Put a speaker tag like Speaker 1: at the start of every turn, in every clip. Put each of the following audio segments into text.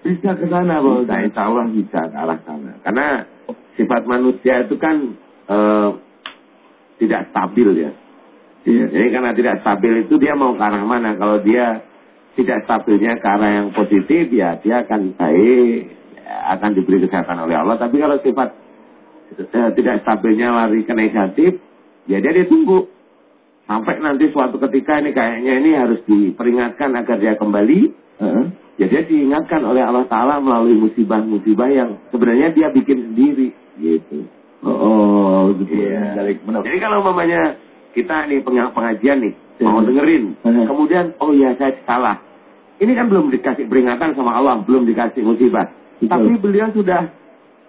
Speaker 1: Bisa ke sana, Bos. Bisa, insya Allah bisa ke arah sana. Karena sifat manusia itu kan eh, tidak stabil ya. ya. Jadi karena tidak stabil itu dia mau ke arah mana? Kalau dia tidak stabilnya ke arah yang positif, ya dia akan baik, ya, akan diberi kesehatan oleh Allah. Tapi kalau sifat eh, tidak stabilnya lari ke negatif, ya dia ditunggu. Sampai nanti suatu ketika ini kayaknya ini harus diperingatkan agar dia kembali. Uh, ya dia diingatkan oleh Allah Ta'ala melalui musibah-musibah yang sebenarnya dia bikin sendiri. Gitu.
Speaker 2: Oh, oh gitu.
Speaker 1: Iya. Jadi kalau mamanya kita nih pengajian nih, ya. mau dengerin. Uh, kemudian, oh ya saya salah. Ini kan belum dikasih peringatan sama Allah, belum dikasih musibah. Betul. Tapi beliau sudah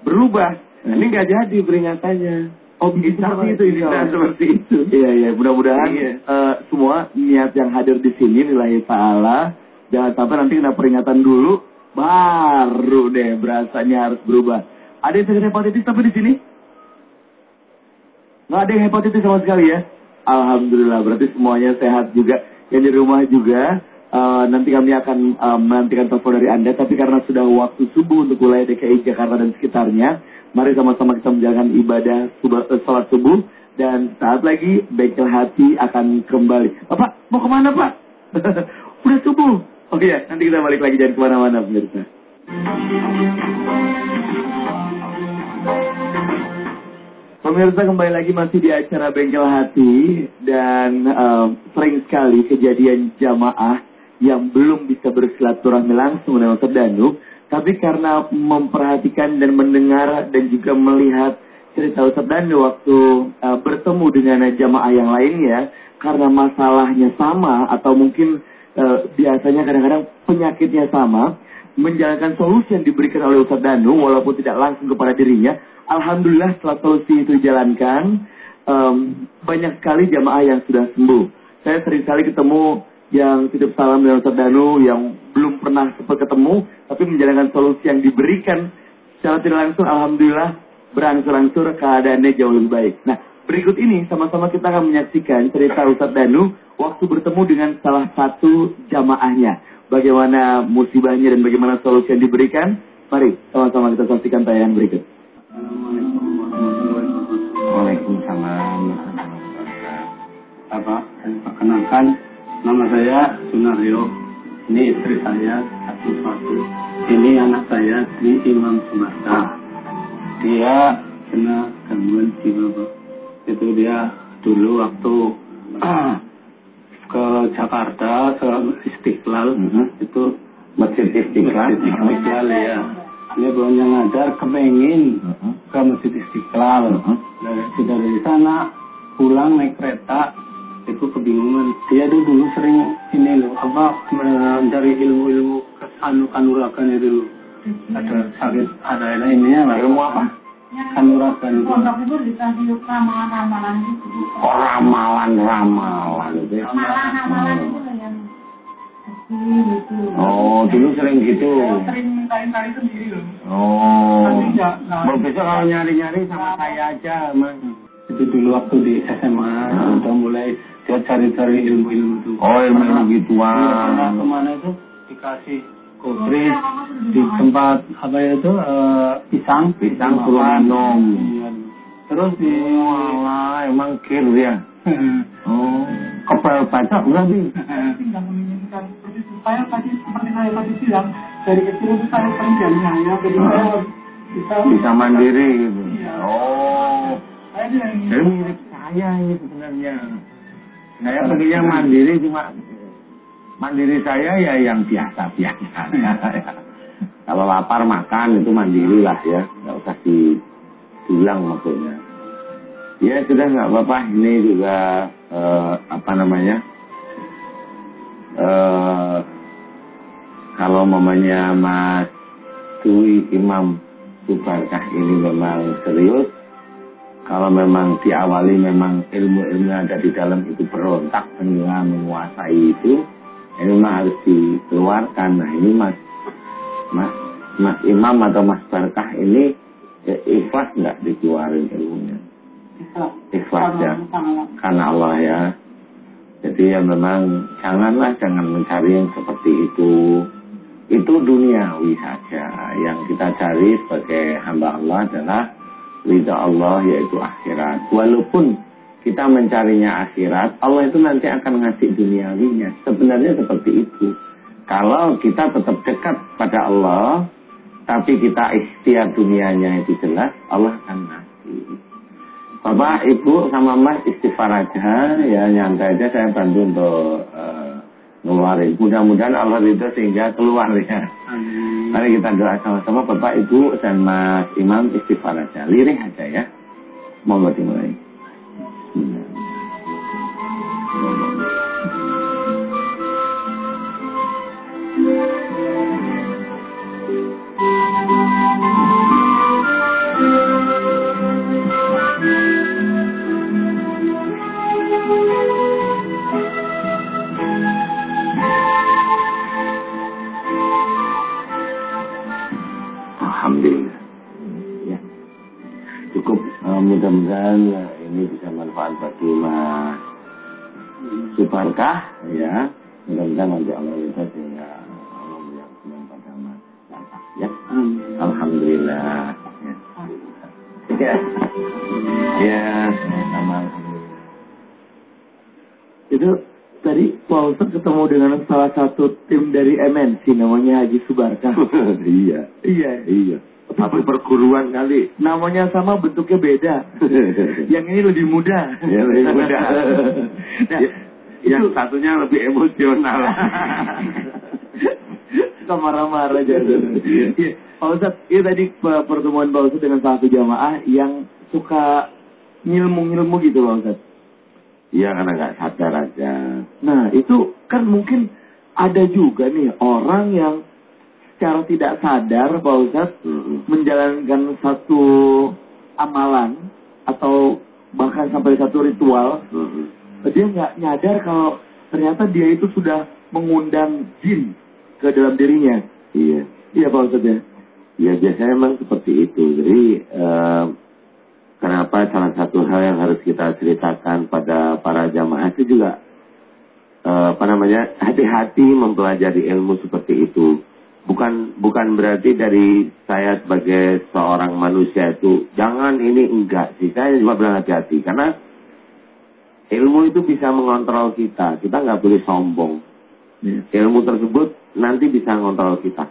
Speaker 1: berubah. Uh. Ini nggak jadi peringatannya.
Speaker 2: Oh bisa seperti
Speaker 1: itu, bisa seperti itu.
Speaker 2: Iya iya, mudah-mudahan iya. uh, semua niat yang hadir di sini nilai taala jangan sampai nanti kena peringatan dulu baru deh berasanya harus berubah. Ada yang sakit hepatitis tapi di sini? Nggak ada yang hepatitis sama sekali ya? Alhamdulillah, berarti semuanya sehat juga. Yang di rumah juga, uh, nanti kami akan uh, menantikan telepon dari Anda. Tapi karena sudah waktu subuh untuk wilayah DKI Jakarta dan sekitarnya, Mari sama-sama kita menjalankan ibadah eh, salat subuh dan saat lagi bengkel hati akan kembali. Bapak mau ke mana Pak? Udah subuh. Oh iya, nanti kita balik lagi dari ke mana-mana pemirsa. Pemirsa kembali lagi masih di acara Bengkel Hati dan um, sering sekali kejadian jamaah yang belum bisa bersilaturahmi langsung dengan Danu tapi karena memperhatikan dan mendengar dan juga melihat cerita Ustaz Danu waktu uh, bertemu dengan jamaah yang lainnya, karena masalahnya sama atau mungkin uh, biasanya kadang-kadang penyakitnya sama, menjalankan solusi yang diberikan oleh Ustaz Danu walaupun tidak langsung kepada dirinya, Alhamdulillah setelah solusi itu dijalankan, um, banyak sekali jamaah yang sudah sembuh. Saya sering kali ketemu yang titip salam dengan Ustaz Danu yang belum pernah sempat ketemu tapi menjalankan solusi yang diberikan secara tidak langsung Alhamdulillah berangsur-angsur keadaannya jauh lebih baik. Nah berikut ini sama-sama kita akan menyaksikan cerita Ustaz Danu waktu bertemu dengan salah satu jamaahnya. Bagaimana musibahnya dan bagaimana solusi yang diberikan. Mari sama-sama kita saksikan tayangan berikut.
Speaker 1: Waalaikumsalam.
Speaker 3: Apa? Perkenalkan Nama saya Sunario. Ini istri saya satu satu. Ini anak saya di Imam Sumatera. Dia kena gangguan jiwa, Pak. Itu dia dulu waktu ke Jakarta ke Istiqlal mm -hmm. itu
Speaker 1: Masjid Istiqlal.
Speaker 3: Istiqlal. Ya dia banyak ngajar kepengin uh -huh. ke Masjid Istiqlal. Uh -huh. dari, dari sana pulang naik kereta itu kebingungan. Dia tuh dulu sering ini loh apa mencari ilmu-ilmu anu kanuragan itu loh ada sakit ada ini ya lah
Speaker 1: ilmu apa
Speaker 3: kanuragan itu
Speaker 4: itu dikasih ramalan-ramalan gitu
Speaker 1: oh ramalan-ramalan itu
Speaker 4: ramalan-ramalan itu yang gitu.
Speaker 1: Oh, dulu sering gitu.
Speaker 4: Saya sering minta-minta sendiri loh.
Speaker 1: Oh.
Speaker 4: Tapi.
Speaker 1: Besok kalau nyari-nyari sama saya aja, Mas.
Speaker 3: Itu dulu waktu di SMA, hmm. udah mulai dia cari-cari ilmu-ilmu itu.
Speaker 1: Oh ilmu-ilmu gituan.
Speaker 3: Karena ke mana itu dikasih kotris di tempat apa ya itu uh, pisang
Speaker 1: pisang
Speaker 3: iya. terus di
Speaker 1: wala emang kir ya? Oh. Kepel baca berarti
Speaker 4: tidak menginginkan. Supaya tadi seperti saya tadi bilang dari kecil itu saya sering ya jadi saya bisa
Speaker 1: bisa mandiri gitu?
Speaker 4: Iya.
Speaker 1: oh.
Speaker 4: Saya
Speaker 1: jadi mirip saya ini sebenarnya. Saya pengennya mandiri cuma mandiri saya ya yang biasa-biasa. Kalau lapar makan itu mandiri lah ya, nggak usah dibilang maksudnya. Ya sudah nggak apa-apa, ini juga eh, apa namanya? Eh, kalau mamanya Mas Dwi Imam Subarkah ini memang serius, kalau memang diawali memang ilmu-ilmu ada di dalam itu berontak sehingga menguasai itu ini memang harus dikeluarkan nah ini mas mas mas imam atau mas barkah ini ya, ikhlas nggak dikeluarin ilmunya ikhlas ya karena Allah ya jadi ya memang janganlah jangan mencari yang seperti itu
Speaker 5: itu duniawi saja. Yang kita cari sebagai hamba Allah adalah ridha Allah yaitu akhirat. Walaupun kita mencarinya akhirat, Allah itu nanti akan ngasih duniawinya. Sebenarnya seperti itu. Kalau kita tetap dekat pada Allah, tapi kita ikhtiar dunianya itu jelas, Allah akan ngasih. Bapak, Ibu, sama Mas istighfar aja, ya nyantai aja saya bantu untuk uh, ngeluarin. Mudah-mudahan Allah itu sehingga keluar ya. Mari kita doa sama-sama Bapak, Ibu, dan Mas Imam istighfar aja. Lirih aja ya. Monggo dimulai. Alhamdulillah. Ya. Cukup uh, mudah-mudahan ini bisa manfaat bagi Mas Suparkah ya. Mudah-mudahan nanti Allah bisa sehingga Allah menyaksikan pada Mas Suparkah ya. Alhamdulillah. Ya. Ya. Ya, sama
Speaker 2: Itu tadi Pak Ustadz ketemu dengan salah satu tim dari MNC namanya Haji Subarkah.
Speaker 5: iya.
Speaker 2: iya.
Speaker 5: Iya. Satu perguruan kali.
Speaker 2: Namanya sama bentuknya beda. Yang ini lebih muda.
Speaker 5: Ya, lebih muda.
Speaker 2: nah,
Speaker 5: Ya, yang satunya lebih emosional.
Speaker 2: Suka marah-marah aja. Iya. Pak Ustadz, ini tadi pe- pertemuan Pak Ustadz dengan salah satu jamaah yang suka ngilmu-ngilmu gitu Pak Ustadz.
Speaker 5: Iya karena nggak sadar aja.
Speaker 2: Nah, itu kan mungkin ada juga nih orang yang secara tidak sadar Pak Ustadz
Speaker 5: Mm-mm.
Speaker 2: menjalankan satu amalan atau bahkan sampai satu ritual
Speaker 5: Mm-mm.
Speaker 2: Dia nggak nyadar kalau ternyata dia itu sudah mengundang jin ke dalam dirinya.
Speaker 5: Iya.
Speaker 2: Iya Pak Ustadz ya.
Speaker 5: Ya biasanya memang seperti itu. Jadi eh, kenapa salah satu hal yang harus kita ceritakan pada para jamaah itu juga eh, apa namanya hati-hati mempelajari ilmu seperti itu. Bukan bukan berarti dari saya sebagai seorang manusia itu jangan ini enggak sih. Saya cuma bilang hati-hati karena ilmu itu bisa mengontrol kita. Kita nggak boleh sombong. Ilmu tersebut nanti bisa mengontrol kita.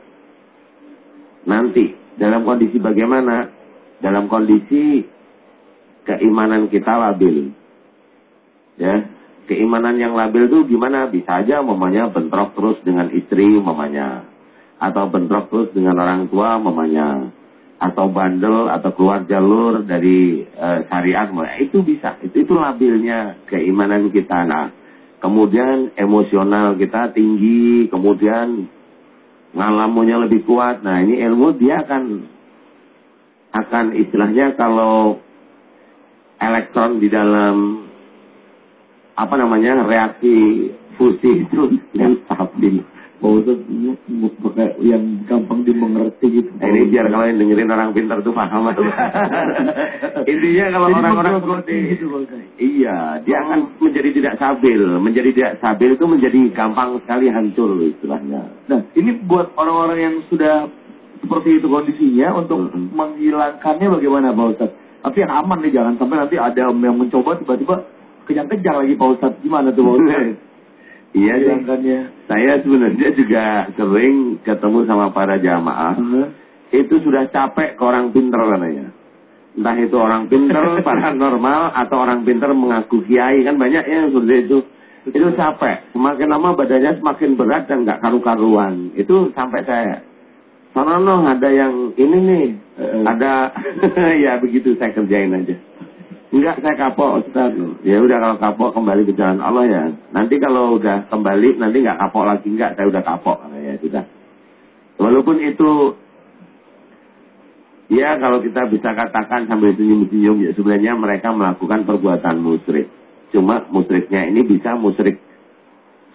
Speaker 5: Nanti dalam kondisi bagaimana? Dalam kondisi keimanan kita labil. Ya, keimanan yang labil itu gimana? Bisa aja mamanya bentrok terus dengan istri mamanya. Atau bentrok terus dengan orang tua mamanya. Atau bandel atau keluar jalur dari eh, syariat. mamanya. Itu bisa. Itu itu labilnya keimanan kita. Nah, kemudian emosional kita tinggi, kemudian ngalamunya lebih kuat. Nah, ini ilmu dia akan akan istilahnya kalau elektron di dalam apa namanya reaksi fusi itu yang stabil.
Speaker 2: Ustadz ini pakai yang gampang dimengerti gitu.
Speaker 5: Nah, ini biar kalau yang dengerin orang pintar tuh paham. Intinya kalau orang-orang seperti
Speaker 2: Ustadz.
Speaker 5: Iya, dia akan menjadi tidak stabil. Menjadi tidak stabil itu menjadi gampang sekali hancur istilahnya.
Speaker 2: Nah, ini buat orang-orang yang sudah seperti itu kondisinya untuk
Speaker 5: Mm-mm.
Speaker 2: menghilangkannya bagaimana Pak Ustadz? Tapi yang aman nih, jangan sampai nanti ada yang mencoba tiba-tiba kejang-kejang lagi Pak Ustadz. Gimana tuh Pak Ustadz?
Speaker 5: Iya. Saya sebenarnya juga sering ketemu sama para jamaah.
Speaker 2: Hah?
Speaker 5: Itu sudah capek ke orang pinter katanya. Entah itu orang pinter, paranormal, atau orang pinter mengaku kiai. Kan banyak ya yang seperti itu. Itu capek. Semakin lama badannya semakin berat dan nggak karu-karuan. Itu sampai saya. Sonono ada yang ini nih.
Speaker 2: Eh,
Speaker 5: Ada, ya begitu saya kerjain aja. Enggak, saya kapok Ustaz. Ya udah kalau kapok kembali ke jalan Allah ya. Nanti kalau udah kembali nanti nggak kapok lagi enggak, saya udah kapok. Ya sudah. Walaupun itu ya kalau kita bisa katakan sambil senyum-senyum ya sebenarnya mereka melakukan perbuatan musyrik. Cuma musyriknya ini bisa musyrik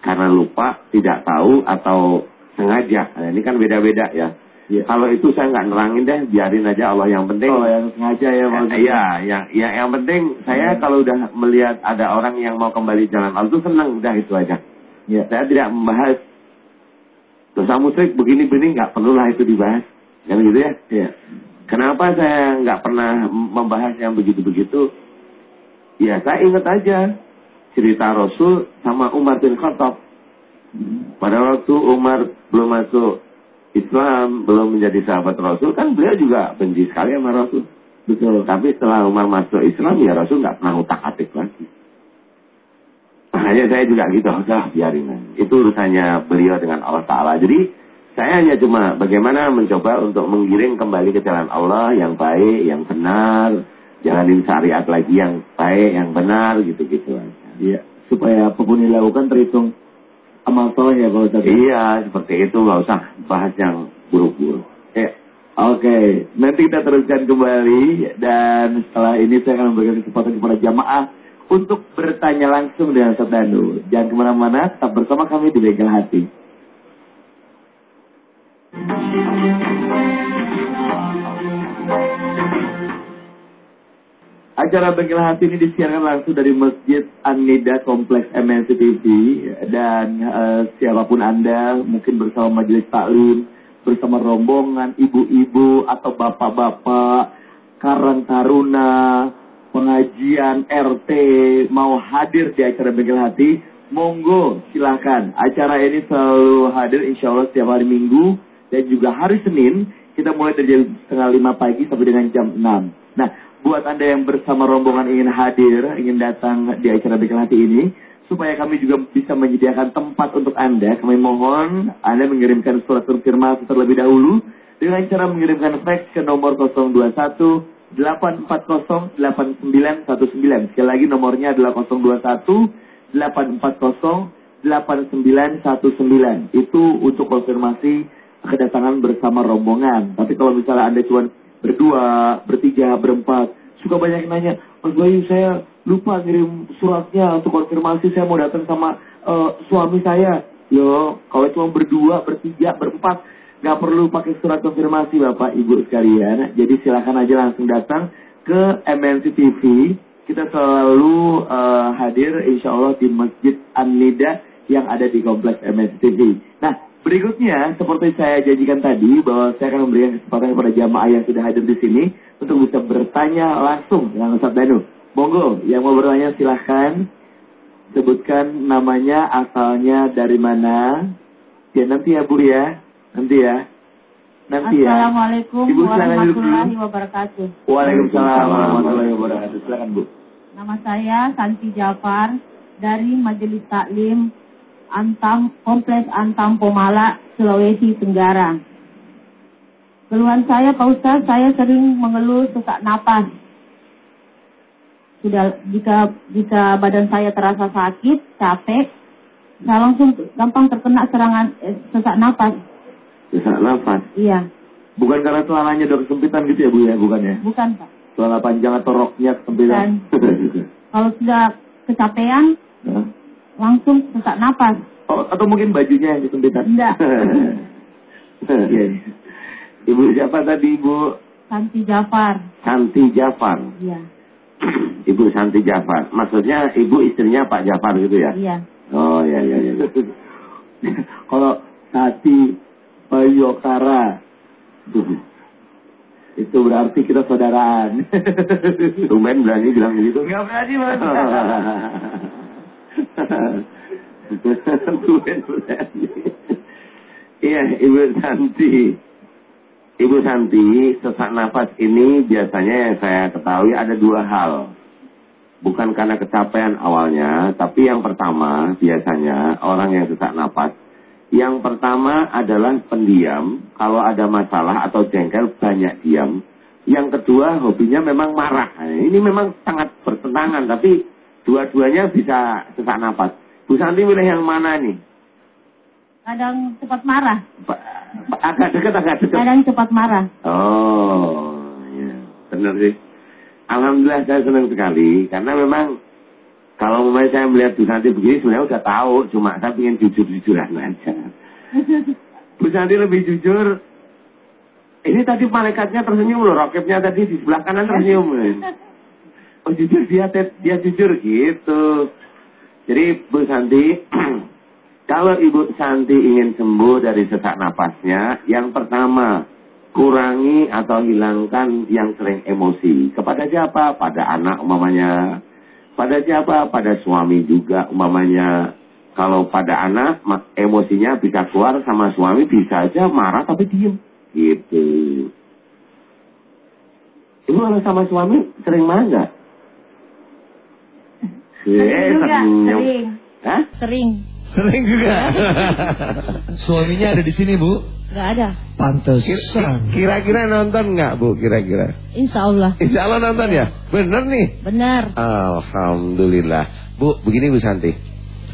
Speaker 5: karena lupa, tidak tahu atau sengaja. Nah, ini kan beda-beda ya.
Speaker 2: Iya.
Speaker 5: Kalau itu saya nggak nerangin deh, biarin aja Allah yang penting.
Speaker 2: Oh, yang sengaja ya Pak
Speaker 5: Eh. Iya, yang, ya, yang penting saya kalau udah melihat ada orang yang mau kembali jalan Allah itu senang, udah itu aja.
Speaker 2: Iya.
Speaker 5: Saya tidak membahas dosa musyrik begini-begini nggak perlulah itu dibahas. Kan gitu ya?
Speaker 2: Iya.
Speaker 5: Kenapa saya nggak pernah membahas yang begitu-begitu? Ya saya ingat aja cerita Rasul sama Umar bin Khattab. Pada waktu Umar belum masuk Islam, belum menjadi sahabat Rasul, kan beliau juga benci sekali sama Rasul.
Speaker 2: Betul.
Speaker 5: Tapi setelah Umar masuk Islam, ya Rasul nggak pernah utak atik lagi. Makanya saya juga gitu, udah biarin. Itu urusannya beliau dengan Allah Ta'ala. Jadi saya hanya cuma bagaimana mencoba untuk menggiring kembali ke jalan Allah yang baik, yang benar. Jalanin syariat lagi yang baik, yang benar, gitu-gitu aja.
Speaker 2: Iya. Supaya yang dilakukan terhitung amal soleh ya Pak Ustaz.
Speaker 5: Iya, seperti itu. nggak usah bahas yang buruk-buruk.
Speaker 2: Ya. Oke, nanti kita teruskan kembali dan setelah ini saya akan memberikan kesempatan kepada jamaah untuk bertanya langsung dengan Ustaz Danu. Jangan ke mana-mana, tetap bersama kami di Bengkel Hati. Acara Bengkel Hati ini disiarkan langsung dari Masjid An-Nida Kompleks MNC TV dan eh, siapa pun Anda mungkin bersama majelis taklim, bersama rombongan ibu-ibu atau bapak-bapak, karang taruna, pengajian RT mau hadir di acara Bengkel Hati, monggo silahkan. Acara ini selalu hadir insya Allah setiap hari Minggu dan juga hari Senin kita mulai dari jam setengah lima pagi sampai dengan jam 6. Nah, buat Anda yang bersama rombongan ingin hadir, ingin datang di acara Bengkel Hati ini, supaya kami juga bisa menyediakan tempat untuk Anda, kami mohon Anda mengirimkan surat konfirmasi terlebih dahulu dengan cara mengirimkan fax ke nomor 021 840 8919. Sekali lagi nomornya adalah 021 840 8919. Itu untuk konfirmasi kedatangan bersama rombongan. Tapi kalau misalnya Anda cuma berdua, bertiga, berempat, suka banyak yang nanya, Mas Bayu saya lupa ngirim suratnya untuk konfirmasi saya mau datang sama eh, suami saya. Yo, kalau cuma berdua, bertiga, berempat, nggak perlu pakai surat konfirmasi Bapak Ibu sekalian. Jadi silakan aja langsung datang ke MNC TV. Kita selalu eh, hadir insya Allah di Masjid An-Nida yang ada di kompleks MNC TV. Berikutnya seperti saya janjikan tadi bahwa saya akan memberikan kesempatan kepada jamaah yang sudah hadir di sini untuk bisa bertanya langsung dengan Ustaz Danu. Monggo, yang mau bertanya silahkan sebutkan namanya, asalnya dari mana. Ya nanti ya Bu ya, nanti ya. Nanti ya.
Speaker 6: Assalamualaikum
Speaker 2: Ibu
Speaker 6: warahmatullahi wabarakatuh.
Speaker 2: Waalaikumsalam warahmatullahi wabarakatuh. Silakan Bu.
Speaker 6: Nama saya Santi Jafar dari Majelis Taklim Antam Kompleks Antam Pomala, Sulawesi Tenggara. Keluhan saya Pak Ustaz, saya sering mengeluh sesak napas. Sudah jika jika badan saya terasa sakit, capek, saya langsung gampang terkena serangan eh, sesak napas.
Speaker 5: Sesak nafas.
Speaker 6: Iya,
Speaker 2: Bukan karena celananya udah kesempitan gitu ya Bu ya, bukan ya?
Speaker 6: bukan Pak.
Speaker 2: Celana panjang atau roknya kesempitan.
Speaker 6: Kalau sudah kecapean? Langsung sesak napas.
Speaker 2: Oh, atau mungkin bajunya yang kesempitan.
Speaker 6: Enggak.
Speaker 2: Iya. iya. Ibu siapa tadi Ibu?
Speaker 6: Santi Jafar.
Speaker 5: Santi Jafar.
Speaker 6: Iya,
Speaker 5: Ibu Santi Jafar. Maksudnya ibu istrinya Pak Jafar gitu ya?
Speaker 6: iya.
Speaker 5: Oh iya iya iya.
Speaker 2: Kalau Sati Bayokara itu berarti kita saudaraan.
Speaker 5: Tumben berani bilang begitu.
Speaker 2: Enggak berani mas.
Speaker 5: Iya, Ibu Santi. Ibu Santi, sesak nafas ini biasanya yang saya ketahui ada dua hal. Bukan karena kecapean awalnya, tapi yang pertama biasanya orang yang sesak nafas. Yang pertama adalah pendiam, kalau ada masalah atau jengkel banyak diam. Yang kedua hobinya memang marah. Ini memang sangat bertentangan, tapi dua-duanya bisa sesak nafas. Bu Santi milih yang mana nih?
Speaker 6: Kadang cepat marah,
Speaker 5: Ba- Agak dekat, agak dekat.
Speaker 6: kadang cepat marah.
Speaker 5: Oh, iya. Benar sih. Alhamdulillah saya senang sekali. Karena memang kalau memang saya melihat Bu Santi begini sebenarnya udah tahu. Cuma saya ingin jujur-jujuran aja. Bu Santi lebih jujur. Ini tadi malaikatnya tersenyum loh. Roketnya tadi di sebelah kanan tersenyum. Oh jujur dia dia jujur gitu. Jadi Bu Santi Kalau Ibu Santi ingin sembuh dari sesak napasnya, yang pertama, kurangi atau hilangkan yang sering emosi. Kepada siapa? Pada anak umpamanya. Pada siapa? Pada suami juga umpamanya. Kalau pada anak, emosinya bisa keluar sama suami, bisa aja marah tapi diem. Gitu. Ibu sama suami sering marah nggak?
Speaker 7: Sering juga, sering.
Speaker 5: Hah?
Speaker 7: Sering.
Speaker 8: Sering juga. Suaminya ada di sini, Bu?
Speaker 7: Gak ada.
Speaker 8: Pantesan.
Speaker 5: Kira-kira nonton nggak, Bu? Kira-kira?
Speaker 7: Insya Allah.
Speaker 5: Insya Allah nonton ya? Bener nih?
Speaker 7: Benar.
Speaker 5: Alhamdulillah. Bu, begini Bu Santi.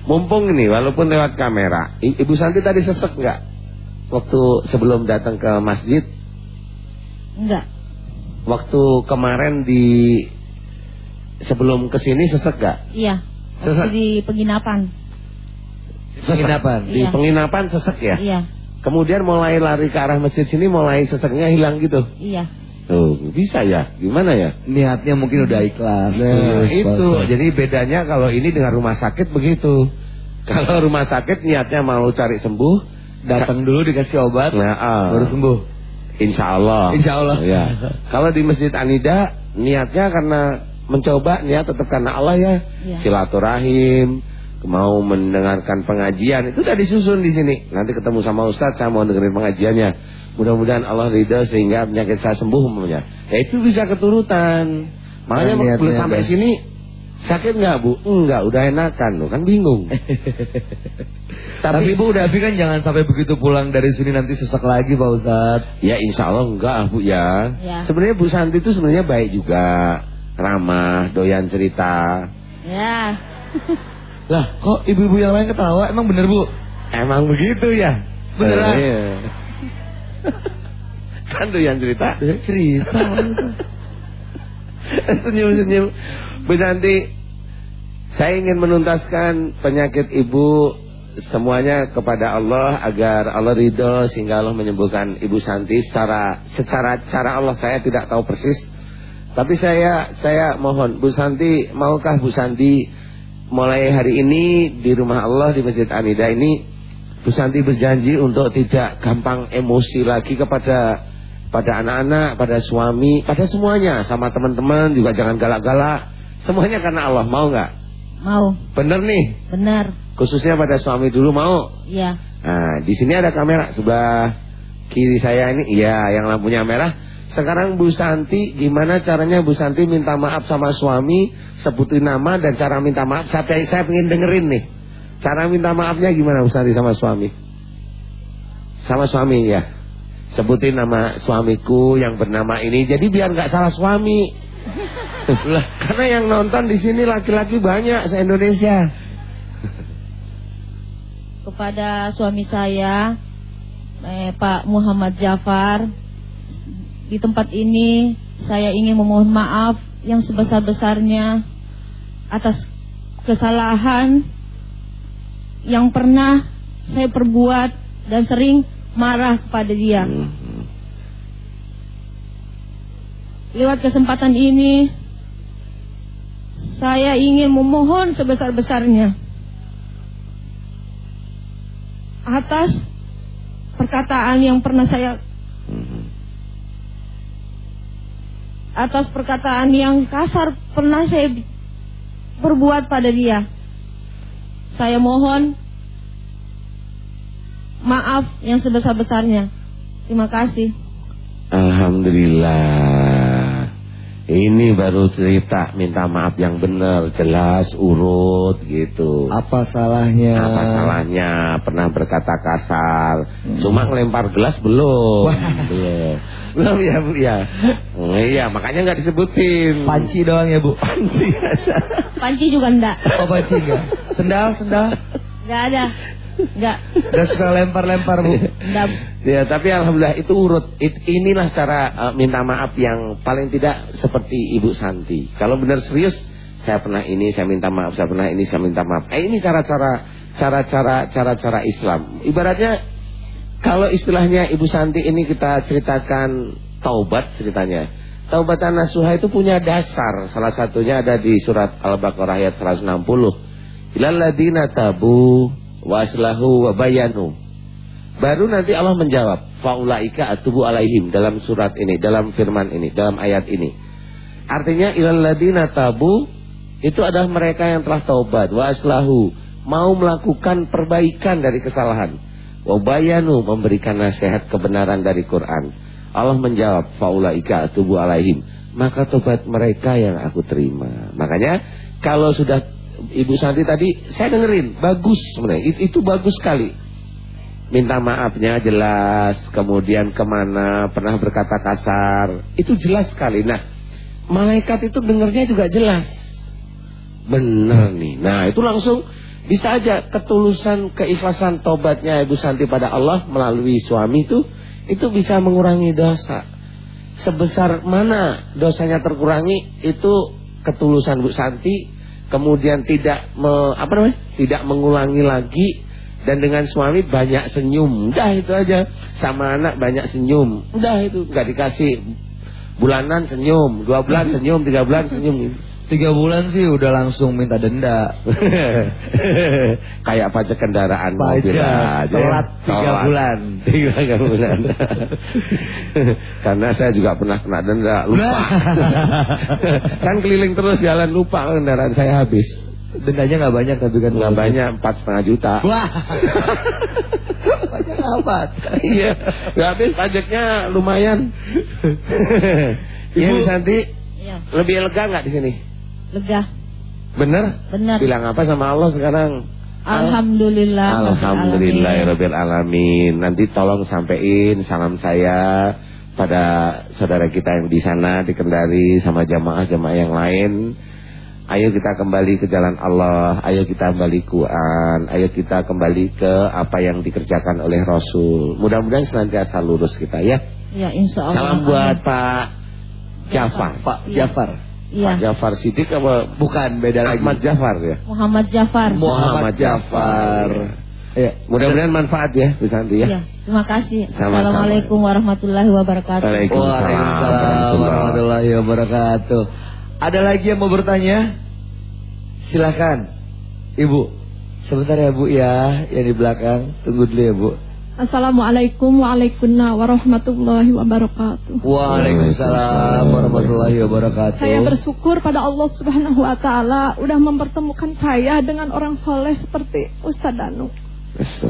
Speaker 5: Mumpung ini, walaupun lewat kamera. I- Ibu Santi tadi sesek nggak? Waktu sebelum datang ke masjid?
Speaker 7: Enggak.
Speaker 5: Waktu kemarin di... Sebelum ke sini sesek nggak?
Speaker 7: Iya.
Speaker 5: Sesek.
Speaker 7: Di penginapan.
Speaker 8: Penginapan.
Speaker 5: Di
Speaker 7: Iya.
Speaker 5: penginapan sesek ya?
Speaker 7: Iya.
Speaker 5: Kemudian mulai lari ke arah masjid sini, mulai seseknya hilang gitu.
Speaker 7: Iya.
Speaker 5: Tuh, bisa ya? Gimana ya?
Speaker 8: Niatnya mungkin udah ikhlas.
Speaker 5: Nah,
Speaker 8: Terus,
Speaker 5: itu. Jadi bedanya kalau ini dengan rumah sakit begitu. Kalau rumah sakit niatnya mau cari sembuh,
Speaker 8: datang dulu dikasih obat,
Speaker 5: nah, ah,
Speaker 8: baru sembuh.
Speaker 5: Insya Allah.
Speaker 8: Insya Allah.
Speaker 5: Ya. Kalau di Masjid Anida niatnya karena mencoba niat tetap karena Allah ya.
Speaker 7: Iya.
Speaker 5: Silaturahim, mau mendengarkan pengajian itu udah disusun di sini. Nanti ketemu sama Ustadz saya mau dengerin pengajiannya. Mudah-mudahan Allah ridho sehingga penyakit saya sembuh umpamanya. Ya itu bisa keturutan. Makanya
Speaker 8: Nah, niatnya
Speaker 5: belum sampai
Speaker 8: ada.
Speaker 5: sini sakit nggak bu? Enggak, udah enakan loh kan bingung.
Speaker 8: Tapi, Ibu udah tapi kan jangan sampai begitu pulang dari sini nanti sesak lagi Pak Ustadz.
Speaker 5: Ya insya Allah enggak ah, Bu ya.
Speaker 7: Ya.
Speaker 5: Sebenarnya Bu Santi itu sebenarnya baik juga. Ramah, doyan cerita.
Speaker 7: Ya.
Speaker 8: Lah kok ibu-ibu yang lain ketawa emang bener Bu?
Speaker 5: Emang begitu ya?
Speaker 8: Beneran?
Speaker 5: Eh, iya. kan doyan cerita.
Speaker 8: Cerita
Speaker 5: Senyum-senyum. Bu Santi, saya ingin menuntaskan penyakit ibu semuanya kepada Allah agar Allah ridho sehingga Allah menyembuhkan Ibu Santi secara secara cara Allah saya tidak tahu persis. Tapi saya saya mohon Bu Santi, maukah Bu Santi mulai hari ini di rumah Allah di Masjid Anida ini Bu Santi berjanji untuk tidak gampang emosi lagi kepada pada anak-anak, pada suami, pada semuanya, sama teman-teman juga jangan galak-galak. Semuanya karena Allah, mau nggak?
Speaker 7: Mau.
Speaker 5: Bener nih,
Speaker 7: Benar.
Speaker 5: khususnya pada suami dulu mau.
Speaker 7: Iya.
Speaker 5: Nah, di sini ada kamera sebelah kiri saya ini, iya yang lampunya merah. Sekarang Bu Santi, gimana caranya Bu Santi minta maaf sama suami, sebutin nama dan cara minta maaf. Saya, saya pengen dengerin nih. Cara minta maafnya gimana Bu Santi sama suami? Sama suami ya. Sebutin nama suamiku yang bernama ini. Jadi biar nggak salah suami. lah, karena yang nonton di sini laki-laki banyak se Indonesia.
Speaker 7: Kepada suami saya, eh, Pak Muhammad Jafar, di tempat ini saya ingin memohon maaf yang sebesar-besarnya atas kesalahan yang pernah saya perbuat dan sering marah kepada dia. Lewat kesempatan ini, saya ingin memohon sebesar-besarnya atas perkataan yang pernah saya atas perkataan yang kasar pernah saya perbuat pada dia. Saya mohon maaf yang sebesar-besarnya. Terima kasih.
Speaker 5: Alhamdulillah. Ini baru cerita minta maaf yang benar, jelas, urut gitu.
Speaker 8: Apa salahnya?
Speaker 5: Apa salahnya? Pernah berkata kasar.
Speaker 8: Hmm.
Speaker 5: Cuma ngelempar gelas belum.
Speaker 8: Wah.
Speaker 5: Belum. Belum ya, Bu ya. Oh, iya, makanya nggak disebutin.
Speaker 8: Panci doang ya Bu?
Speaker 5: Panci aja.
Speaker 7: Panci juga enggak.
Speaker 8: Oh panci enggak? Sendal, sendal?
Speaker 7: Enggak ada. Enggak.
Speaker 8: Gak suka lempar-lempar Bu?
Speaker 7: Enggak.
Speaker 5: Ya, tapi alhamdulillah itu urut. It- inilah cara uh, minta maaf yang paling tidak seperti Ibu Santi. Kalau benar serius, saya pernah ini, saya minta maaf, saya pernah ini, saya minta maaf. Eh, ini cara-cara cara-cara cara-cara Islam. Ibaratnya kalau istilahnya Ibu Santi ini kita ceritakan taubat ceritanya. Taubatan nasuha itu punya dasar. Salah satunya ada di surat Al-Baqarah ayat 160. Ilal tabu waslahu wa bayanu. Baru nanti Allah menjawab, faulaika atubu alaihim dalam surat ini, dalam firman ini, dalam ayat ini. Artinya ilal ladina tabu itu adalah mereka yang telah taubat waslahu, mau melakukan perbaikan dari kesalahan. Wabayanu memberikan nasihat kebenaran dari Quran. Allah menjawab, faulaika atubu alaihim. Maka tobat mereka yang aku terima. Makanya kalau sudah Ibu Santi tadi saya dengerin, bagus sebenarnya. Itu, itu bagus sekali. Minta maafnya jelas, kemudian ke mana, pernah berkata kasar, itu jelas sekali. Nah, malaikat itu dengernya juga jelas. Benar nih. Nah, itu langsung bisa aja ketulusan, keikhlasan tobatnya Ibu Santi pada Allah melalui suami itu, itu bisa mengurangi dosa. Sebesar mana dosanya terkurangi, itu ketulusan Bu Santi. Kemudian tidak me, apa namanya tidak mengulangi lagi. Dan dengan suami banyak senyum. Udah itu aja. Sama anak banyak senyum. Udah itu. Nggak dikasih bulanan senyum. Dua bulan senyum tiga bulan senyum
Speaker 8: Tiga bulan sih udah langsung minta denda.
Speaker 5: kayak pajak kendaraan
Speaker 8: Pajak,
Speaker 5: mobil aja.
Speaker 8: telat tiga
Speaker 5: Telat.
Speaker 8: bulan.
Speaker 5: tiga bulan. Karena saya juga pernah kena denda lupa. Kan keliling terus jalan lupa kendaraan saya habis.
Speaker 8: Dendanya nggak banyak tapi kan
Speaker 5: nggak banyak empat setengah juta.
Speaker 8: Wah. banyak amat.
Speaker 5: iya nggak habis pajaknya lumayan. Iya
Speaker 8: Ibu-
Speaker 5: Ibu. Santi.
Speaker 7: Iya,
Speaker 5: lebih lega nggak di sini
Speaker 7: lega.
Speaker 5: bener
Speaker 7: Benar.
Speaker 5: bilang apa sama Allah sekarang
Speaker 7: Alhamdulillah.
Speaker 5: Alhamdulillahirabbil alamin. Nanti tolong sampein salam saya pada saudara kita yang di sana di Kendari sama jamaah-jamaah yang lain. Ayo kita kembali ke jalan Allah, ayo kita kembali Quran, ayo kita kembali ke apa yang dikerjakan oleh Rasul. Mudah-mudahan senantiasa lurus kita ya.
Speaker 7: Ya, insya Allah.
Speaker 5: Salam buat Pak Jafar.
Speaker 8: Pak. Jafar.
Speaker 7: Iya,
Speaker 5: Pak Jafar Sidik apa
Speaker 8: Bukan beda lagi.
Speaker 5: Ahmad Jafar ya?
Speaker 7: Muhammad Jafar.
Speaker 5: Muhammad Jafar.
Speaker 8: Iya.
Speaker 5: Mudah-mudahan manfaat ya Bu Santi ya.
Speaker 7: Iya, terima kasih.
Speaker 5: Sama-sama.
Speaker 7: Assalamualaikum warahmatullahi wabarakatuh.
Speaker 5: Waalaikumsalam.
Speaker 8: Waalaikumsalam warahmatullahi wabarakatuh. Ada lagi yang mau bertanya? Silakan, Ibu. Sebentar ya Bu ya, yang di belakang. Tunggu dulu ya Bu.
Speaker 9: Assalamualaikum waalaikumsalam warahmatullahi wabarakatuh.
Speaker 8: Waalaikumsalam warahmatullahi wabarakatuh.
Speaker 9: Saya bersyukur pada Allah Subhanahu wa taala udah mempertemukan saya dengan orang soleh seperti Ustadz Danu.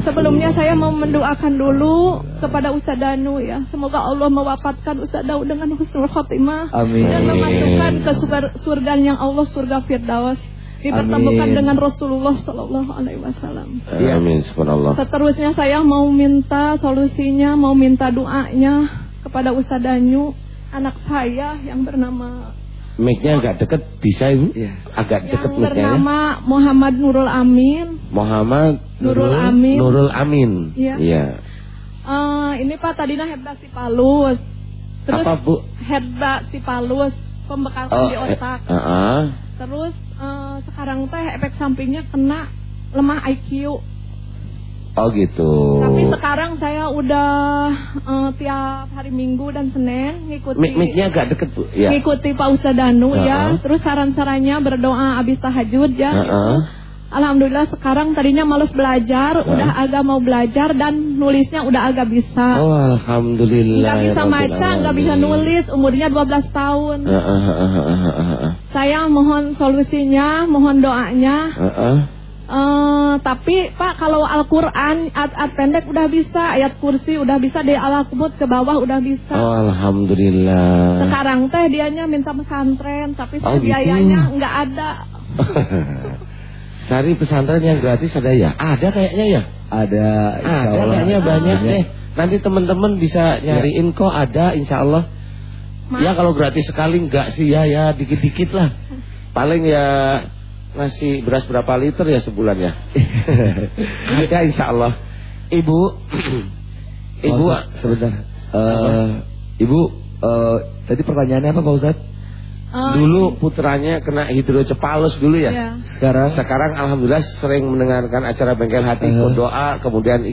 Speaker 9: Sebelumnya saya mau mendoakan dulu kepada Ustadz Danu ya. Semoga Allah mewafatkan Ustadz Danu dengan husnul khotimah
Speaker 8: Amin.
Speaker 9: dan memasukkan ke surga, surga yang Allah surga Firdaus. Dipertemukan
Speaker 8: Amin.
Speaker 9: dengan Rasulullah Sallallahu Alaihi Wasallam.
Speaker 8: Iya.
Speaker 5: Amin subhanallah.
Speaker 9: Seterusnya saya mau minta solusinya, mau minta doanya kepada Ustadz Danyu, anak saya yang bernama
Speaker 5: Mic-nya agak deket bisa Ibu?
Speaker 8: Iya.
Speaker 5: Agak deket
Speaker 9: yang
Speaker 5: mic-nya ya.
Speaker 9: bernama Muhammad Nurul Amin.
Speaker 5: Muhammad
Speaker 9: Nurul Amin.
Speaker 5: Nurul Amin.
Speaker 9: Iya.
Speaker 5: Iya.
Speaker 9: Eh, ini Pak tadinya Herda Sipalus. Terus
Speaker 5: Apa Bu?
Speaker 9: Herda Sipalus, pembekalan di
Speaker 5: eh,
Speaker 9: otak.
Speaker 5: uh-uh.
Speaker 9: Terus eh, sekarang teh efek sampingnya kena lemah IQ.
Speaker 5: Oh gitu.
Speaker 9: Tapi sekarang saya udah eh, tiap hari Minggu dan Senin ngikuti
Speaker 5: Mic-nya agak deket Bu. Ya.
Speaker 9: ngikuti Pak Ustadz Danu ya.
Speaker 5: Uh-uh.
Speaker 9: Terus saran-sarannya berdoa abis tahajud ya.
Speaker 5: Uh-uh.
Speaker 9: Alhamdulillah sekarang tadinya males belajar, udah agak mau belajar dan nulisnya udah agak bisa.
Speaker 5: Oh alhamdulillah.
Speaker 9: Nggak bisa
Speaker 5: ya
Speaker 9: baca, nggak bisa nulis, umurnya 12 tahun.
Speaker 5: Uh-uh, uh-uh, uh-uh, uh-uh.
Speaker 9: Saya mohon solusinya, mohon doanya.
Speaker 5: Uh-uh.
Speaker 9: Eh, tapi Pak kalau Al-Quran ayat-ayat pendek udah bisa, ayat kursi udah bisa, dari Al-Qamut ke bawah udah bisa.
Speaker 5: Oh alhamdulillah.
Speaker 9: Sekarang teh dianya minta pesantren, tapi
Speaker 5: Oh, gitu.
Speaker 9: biayanya nggak ada.
Speaker 5: Cari pesantren yang gratis ada ya? Ada kayaknya ya?
Speaker 8: Ada insya
Speaker 5: Ada
Speaker 8: Allah.
Speaker 5: kayaknya banyak
Speaker 8: Banyak.
Speaker 5: deh. Nanti teman-teman bisa nyariin kok ada insya Allah. Ya kalau gratis sekali enggak sih ya ya dikit-dikit lah. Paling ya ngasih beras berapa liter ya sebulan ya? ada insya Allah. Ibu, ibu,
Speaker 8: sebentar. Eh, Ibu, eh, tadi pertanyaannya apa Pak Ustadz?
Speaker 9: Eh,
Speaker 5: dulu putranya kena hidrocephalus dulu ya.
Speaker 9: Iya.
Speaker 8: Sekarang?
Speaker 5: Sekarang alhamdulillah sering mendengarkan acara bengkel hati,
Speaker 8: Uh-huh.
Speaker 5: berdoa, kemudian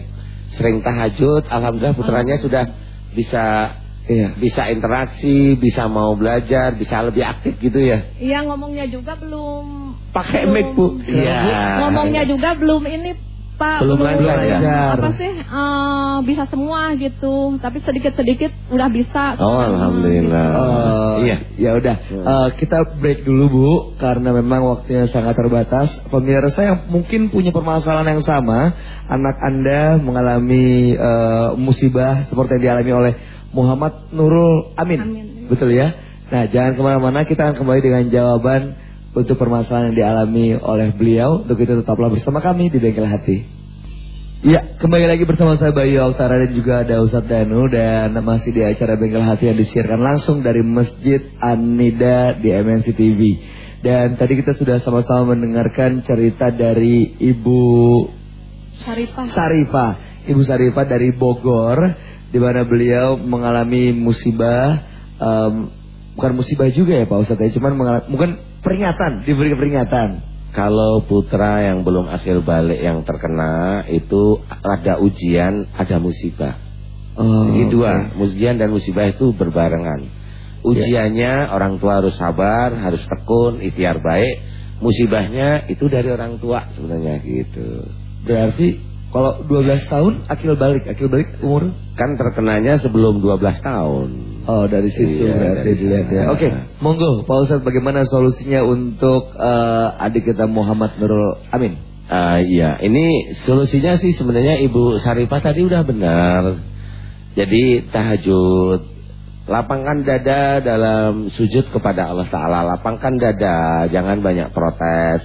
Speaker 5: sering tahajud. Alhamdulillah putranya sudah bisa
Speaker 8: Iya.
Speaker 5: bisa interaksi, bisa mau belajar, bisa lebih aktif gitu ya.
Speaker 9: Iya ngomongnya juga belum
Speaker 5: Pakai mic bu.
Speaker 9: Ngomongnya juga belum ini apa
Speaker 5: Belum lancar ya?
Speaker 9: apa sih eh, bisa semua gitu tapi sedikit sedikit udah bisa
Speaker 5: Oh, alhamdulillah.
Speaker 8: Oh,
Speaker 5: Iya.
Speaker 8: Ya udah, Eh, kita break dulu Bu, karena memang waktunya sangat terbatas. Pemirsa yang mungkin punya permasalahan yang sama, anak Anda mengalami eh, musibah seperti yang dialami oleh Muhammad Nurul Amin.
Speaker 9: Amin.
Speaker 8: Betul ya? Nah, jangan ke mana-mana, kita akan kembali dengan jawaban untuk permasalahan yang dialami oleh beliau. Untuk itu tetaplah bersama kami di Bengkel Hati. Ya, kembali lagi bersama saya Bayu Altara dan juga ada Ustadz Danu dan masih di acara Bengkel Hati yang disiarkan langsung dari Masjid An-Nida di MNC TV. Dan tadi kita sudah sama-sama mendengarkan cerita dari Ibu Sarifah, Ibu Sarifah dari Bogor, di mana beliau mengalami musibah, em, bukan musibah juga ya Pak Ustadz ya, cuman mengalami, mungkin peringatan, diberi peringatan.
Speaker 5: Kalau putra yang belum akhir balik yang terkena itu ada ujian, ada musibah.
Speaker 8: Oh,
Speaker 5: Jadi dua,
Speaker 8: oke.
Speaker 5: ujian dan musibah itu berbarengan. Ujiannya orang tua harus sabar, harus tekun, ikhtiar baik. Musibahnya itu dari orang tua sebenarnya gitu.
Speaker 8: Berarti kalau 12 tahun akil balik, akil balik umur?
Speaker 5: Kan terkenanya sebelum 12 tahun.
Speaker 8: Oh dari situ
Speaker 5: Iya,
Speaker 8: berarti
Speaker 5: dari
Speaker 8: dilihat ya. Oke, monggo Pak Ustadz bagaimana solusinya untuk eh, adik kita Muhammad Nurul Amin?
Speaker 5: Ah, iya, ini solusinya sih sebenarnya Ibu Sarifah tadi udah benar. Jadi tahajud, lapangkan dada dalam sujud kepada Allah Taala, lapangkan dada, jangan banyak protes.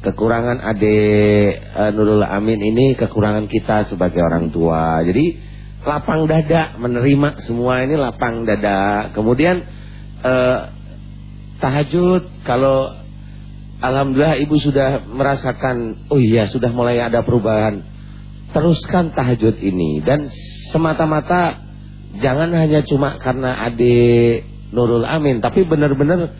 Speaker 5: Kekurangan adik eh, Nurul Amin ini kekurangan kita sebagai orang tua. Jadi lapang dada menerima semua ini lapang dada. Kemudian eh, tahajud kalau Alhamdulillah ibu sudah merasakan Oh iya sudah mulai ada perubahan Teruskan tahajud ini Dan semata-mata Jangan hanya cuma karena adik Nurul Amin Tapi benar-benar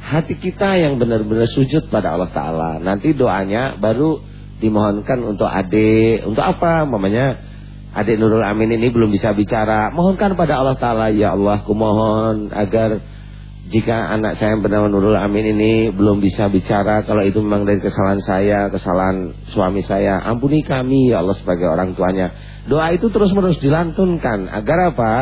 Speaker 5: Hati kita yang benar-benar sujud pada Allah Ta'ala Nanti doanya baru Dimohonkan untuk adik Untuk apa? Mamanya Adik Nurul Amin ini belum bisa bicara. Mohonkan pada Allah Ta'ala Ya Allah kumohon agar jika anak saya yang bernama Nurul Amin ini belum bisa bicara Kalau itu memang dari kesalahan saya Kesalahan suami saya Ampuni kami ya Allah sebagai orang tuanya. Doa itu terus menerus dilantunkan. Agar apa?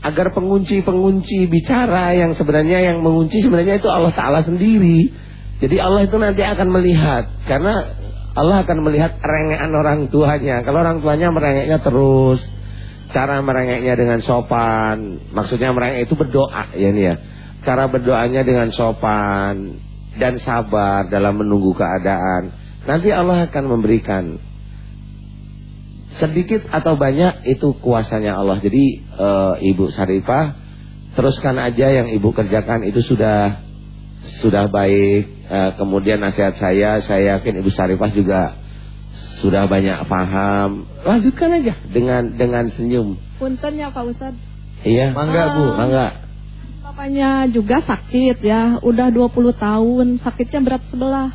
Speaker 5: Agar pengunci-pengunci bicara Yang sebenarnya yang mengunci sebenarnya itu Allah Ta'ala sendiri. Jadi Allah itu nanti akan melihat. Karena Allah akan melihat rengean orang tuanya. Kalau orang tuanya merengeknya terus Cara merengeknya dengan sopan. Maksudnya merengek itu berdoa ya nih ya. Cara berdoanya dengan sopan Dan sabar dalam menunggu keadaan. Nanti Allah akan memberikan Sedikit atau banyak itu kuasanya Allah. Jadi e, Ibu Sarifah Teruskan aja yang Ibu kerjakan itu sudah Sudah baik e, Kemudian nasihat saya Saya yakin Ibu Sarifah juga Sudah banyak paham. Lanjutkan aja. Dengan dengan senyum.
Speaker 9: Punten ya Pak Ustadz
Speaker 5: Iya.
Speaker 8: Mangga, Bu.
Speaker 5: Mangga.
Speaker 9: Bapaknya juga sakit ya, udah 20 tahun, sakitnya berat sebelah.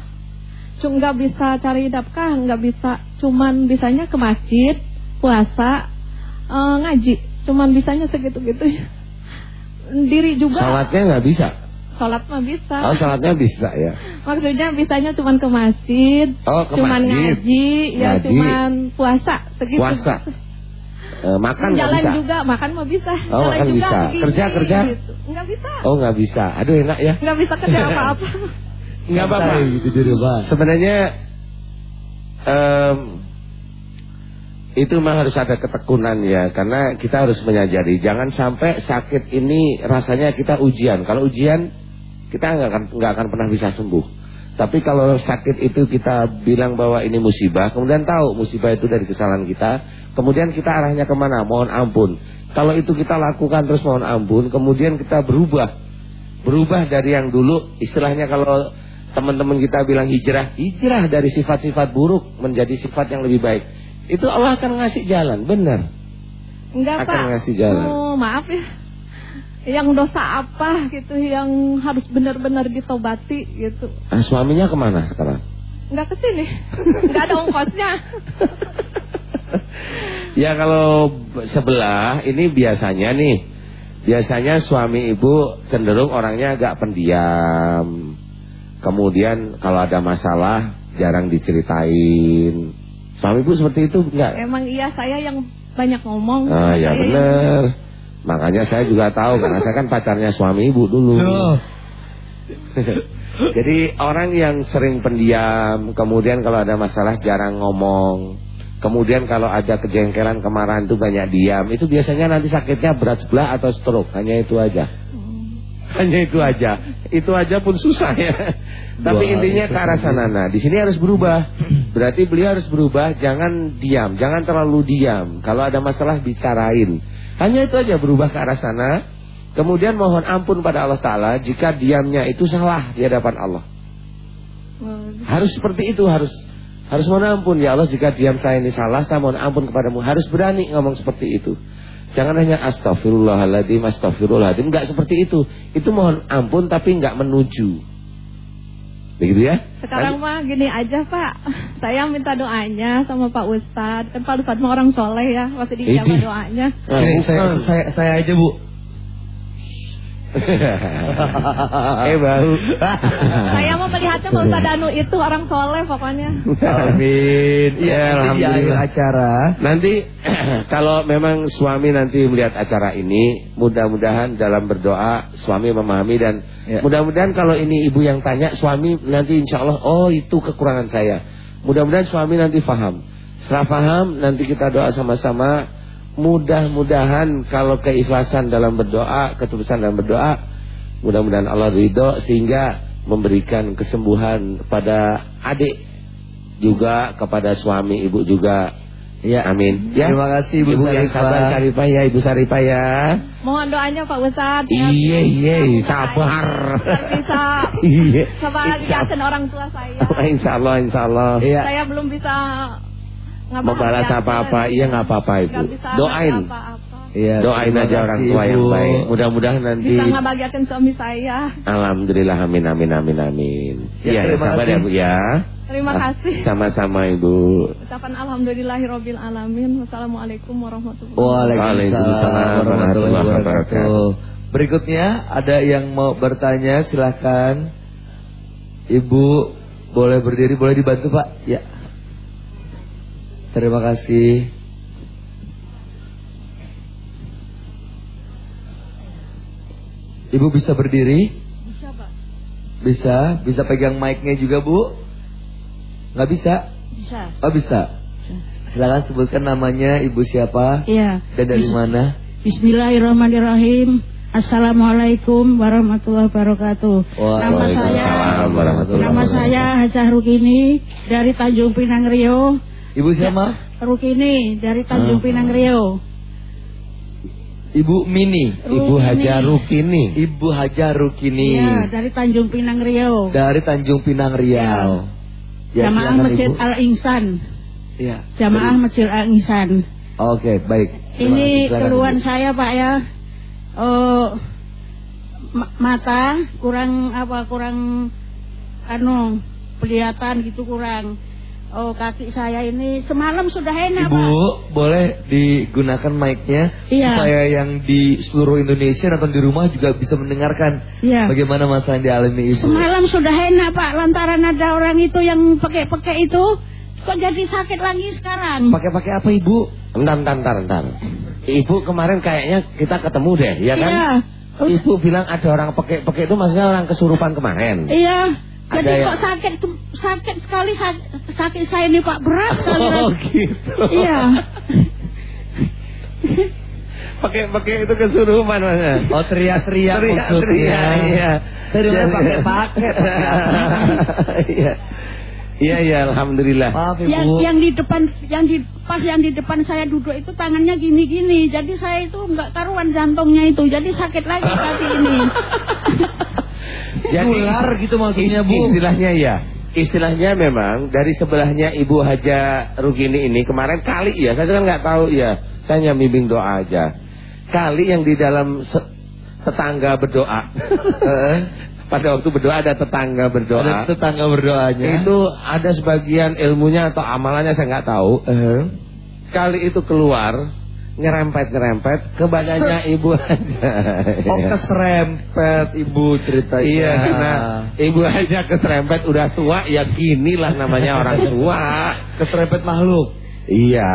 Speaker 9: Cuma nggak bisa cari nafkah, nggak bisa, cuman bisanya ke masjid, puasa, eh, ngaji, cuman bisanya segitu-gitu. Diri juga.
Speaker 5: Salatnya nggak bisa
Speaker 9: Sholat mah bisa.
Speaker 5: Oh salatnya bisa ya
Speaker 9: Maksudnya bisanya cuman ke masjid,
Speaker 5: Oh, ke
Speaker 9: cuman
Speaker 5: masjid.
Speaker 9: ngaji, ya
Speaker 5: Ngaji.
Speaker 9: cuman puasa segitu.
Speaker 5: Puasa. E, Makan nggak
Speaker 9: Jalan
Speaker 5: bisa
Speaker 9: juga, makan mah bisa.
Speaker 5: Oh,
Speaker 9: Jalan
Speaker 5: makan
Speaker 9: juga
Speaker 5: bisa.
Speaker 9: begini,
Speaker 5: Kerja, kerja?
Speaker 9: gitu. Nggak bisa.
Speaker 5: Oh nggak bisa Aduh enak ya
Speaker 9: Nggak bisa kerja apa-apa.
Speaker 5: Nggak apa-apa
Speaker 8: gitu di rumah.
Speaker 5: Sebenarnya em, Itu memang harus ada ketekunan ya Karena kita harus menyadari Jangan sampai sakit ini rasanya kita ujian Kalau ujian kita nggak akan, nggak akan pernah bisa sembuh tapi kalau sakit itu kita bilang bahwa ini musibah Kemudian tahu musibah itu dari kesalahan kita Kemudian kita arahnya ke mana? Mohon ampun Kalau itu kita lakukan terus mohon ampun Kemudian kita berubah Berubah dari yang dulu Istilahnya kalau teman-teman kita bilang hijrah Hijrah dari sifat-sifat buruk Menjadi sifat yang lebih baik Itu Allah akan ngasih jalan, benar
Speaker 9: Enggak
Speaker 5: Akan
Speaker 9: Pak.
Speaker 5: ngasih jalan.
Speaker 9: Oh, maaf ya. Yang dosa apa gitu yang harus benar-benar ditobati gitu.
Speaker 5: nah, Suaminya ke mana sekarang?
Speaker 9: Enggak ke sini. Enggak ada ongkosnya.
Speaker 5: Ya kalau sebelah ini biasanya nih Biasanya suami ibu cenderung orangnya agak pendiam Kemudian kalau ada masalah jarang diceritain Suami ibu seperti itu enggak?
Speaker 9: Emang iya saya yang banyak ngomong.
Speaker 5: Ah ya benar. Makanya saya juga tahu karena saya kan pacarnya suami ibu dulu. Jadi orang yang sering pendiam, kemudian kalau ada masalah jarang ngomong, kemudian kalau ada kejengkelan kemarahan itu banyak diam, itu biasanya nanti sakitnya berat sebelah atau stroke, hanya itu aja. Hanya itu aja. Itu aja pun susah ya. Tapi intinya ke arah sana. Nah, di sini harus berubah. Berarti beliau harus berubah, jangan diam, jangan terlalu diam. Kalau ada masalah bicarain. Hanya itu aja berubah ke arah sana. Kemudian mohon ampun pada Allah Ta'ala jika diamnya itu salah di hadapan Allah. Harus seperti itu, harus harus mohon ampun ya Allah jika diam saya ini salah, saya mohon ampun kepadamu. Harus berani ngomong seperti itu. Jangan hanya astagfirullahaladzim, astagfirullahaladzim. Enggak seperti itu. Itu mohon ampun tapi enggak menuju. Begitu ya?
Speaker 9: Sekarang mah gini aja Pak. Saya minta doanya sama Pak Ustadz. Kan Pak Ustadz mah orang soleh ya. Pasti dijawab doanya.
Speaker 8: Saya, saya, saya, saya aja Bu.
Speaker 5: eh baru.
Speaker 9: Saya mau melihatnya Pak Ustadz Danu itu orang soleh pokoknya.
Speaker 8: Amin.
Speaker 5: Ya,
Speaker 8: nanti di akhir acara.
Speaker 5: Nanti kalau memang suami nanti melihat acara ini, mudah-mudahan dalam berdoa suami memahami dan
Speaker 8: Ya.
Speaker 5: mudah-mudahan kalau ini ibu yang tanya, suami nanti insya Allah, oh itu kekurangan saya. Mudah-mudahan suami nanti faham. Setelah faham, nanti kita doa sama-sama. Mudah-mudahan kalau keikhlasan dalam berdoa, ketulusan dalam berdoa, mudah-mudahan Allah ridho sehingga memberikan kesembuhan pada adik juga kepada suami ibu juga.
Speaker 8: Ya,
Speaker 5: Amin. Ya.
Speaker 8: Terima kasih Ibu,
Speaker 5: Ibu yang
Speaker 8: Sarifah.
Speaker 5: sabar Sarifah ya, Ibu Sarifah ya.
Speaker 9: Mohon doanya Pak Ustadz. ya.
Speaker 5: Iya, iya, sabar.
Speaker 9: Bisa
Speaker 5: Iya.
Speaker 9: kebahagiaan orang tua saya.
Speaker 5: Insya Allah, insya Allah.
Speaker 8: Iya.
Speaker 9: Saya belum bisa
Speaker 5: Membalas
Speaker 9: ngebahagiakan.
Speaker 5: apa-apa, iya nggak apa-apa ibu. Doain,
Speaker 9: ngasih apa-apa.
Speaker 8: Iya,
Speaker 5: doain aja orang tua yang
Speaker 8: Ibu.
Speaker 5: baik. Mudah-mudahan nanti.
Speaker 9: Bisa ngebahagiakan suami saya.
Speaker 5: Alhamdulillah, amin, amin, amin, amin.
Speaker 8: Ya,
Speaker 5: Iya,
Speaker 8: terima
Speaker 5: sabar
Speaker 8: kasih.
Speaker 5: ya bu ya.
Speaker 9: Terima
Speaker 5: Ah,
Speaker 9: kasih.
Speaker 5: Sama-sama ibu.
Speaker 9: Ucapan alhamdulillahirabbil alamin. Wassalamualaikum warahmatullahi
Speaker 8: Waalaikumsalam
Speaker 5: Waalaikumsalam
Speaker 8: warahmatullahi
Speaker 5: warahmatullahi
Speaker 8: wabarakatuh. Berikutnya ada yang mau bertanya silahkan. Ibu boleh berdiri, boleh dibantu Pak? Ya. Terima kasih. Ibu bisa berdiri?
Speaker 9: Bisa, Pak.
Speaker 8: Bisa, bisa pegang mic-nya juga Bu? Nggak bisa?
Speaker 10: Bisa.
Speaker 8: Oh bisa. Silakan sebutkan namanya Ibu siapa
Speaker 10: Iya.
Speaker 8: dan dari
Speaker 10: Bis-
Speaker 8: mana?
Speaker 10: Bismillahirrahmanirrahim. Assalamualaikum warahmatullahi wabarakatuh. Nama saya Nama saya Hajah Rukini dari Tanjung Pinang Rio.
Speaker 8: Ibu siapa?
Speaker 10: Rukini dari Tanjung
Speaker 5: Ah.
Speaker 10: Pinang Rio.
Speaker 8: Ibu Mini.
Speaker 5: Ibu Haja Rukini.
Speaker 8: Ibu Haja Rukini.
Speaker 10: Iya, dari Tanjung Pinang Rio.
Speaker 8: Dari Tanjung Pinang Riau. Ya,
Speaker 10: Jamaah
Speaker 8: silakan,
Speaker 10: Masjid. Al Ihsan.
Speaker 8: Iya.
Speaker 10: Jamaah Masjid Al Ihsan.
Speaker 8: Oke, baik. Terima
Speaker 10: Ini
Speaker 8: silakan,
Speaker 10: keluhan
Speaker 8: Ibu.
Speaker 10: saya Pak ya. Oh, ma- mata kurang apa kurang anu kelihatan gitu kurang. Oh kaki saya ini semalam sudah enak
Speaker 8: Ibu,
Speaker 10: Pak.
Speaker 8: boleh digunakan mic-nya
Speaker 10: Iya.
Speaker 8: supaya yang di seluruh Indonesia atau di rumah juga bisa mendengarkan
Speaker 10: Iya.
Speaker 8: bagaimana masalah yang dialami Ibu.
Speaker 10: Semalam sudah enak Pak lantaran ada orang itu yang pakai-pakai itu kok jadi sakit lagi sekarang.
Speaker 5: Pakai-pakai apa ibu? Entar, entar, entar, entar. Ibu kemarin kayaknya kita ketemu deh, ya kan?
Speaker 10: Iya.
Speaker 5: Ibu bilang ada orang pakai-pakai itu maksudnya orang kesurupan kemarin.
Speaker 10: Iya. Jadi
Speaker 5: Ada
Speaker 10: kok sakit sakit sekali sakit, sakit saya ini Pak berat sekali.
Speaker 5: Oh gitu.
Speaker 10: Iya.
Speaker 5: Pakai-pakai itu kesurupan maksudnya.
Speaker 8: Oh teriak-teriak maksudnya.
Speaker 5: Teriak-teriak, iya.
Speaker 8: Saya dengar
Speaker 5: Iya,
Speaker 8: pakai-pakai.
Speaker 5: Iya. Iya, iya, alhamdulillah.
Speaker 8: Maaf
Speaker 10: yang
Speaker 8: Ibu.
Speaker 10: yang di depan yang di pas yang di depan saya duduk itu tangannya gini-gini jadi saya itu nggak karuan jantungnya itu jadi sakit lagi kaki ini
Speaker 8: Nular gitu maksudnya, Bu.
Speaker 5: Istilahnya ya. Istilahnya memang dari sebelahnya Ibu Haja Rugini ini kemarin kali ya, saya kan nggak tahu ya. Saya hanya bimbing doa aja. Kali yang di dalam tetangga berdoa. Eh, Pada waktu berdoa ada tetangga berdoa.
Speaker 8: Ada tetangga berdoanya.
Speaker 5: Itu ada sebagian ilmunya atau amalannya saya nggak tahu.
Speaker 8: Eh,
Speaker 5: Kali itu keluar ngerempet-ngerempet ke badannya ibu aja.
Speaker 8: Oh keserempet ibu ceritanya.
Speaker 5: Iya, karena ibu aja keserempet udah tua ya gini lah namanya orang tua.
Speaker 8: Keserempet makhluk.
Speaker 5: Iya.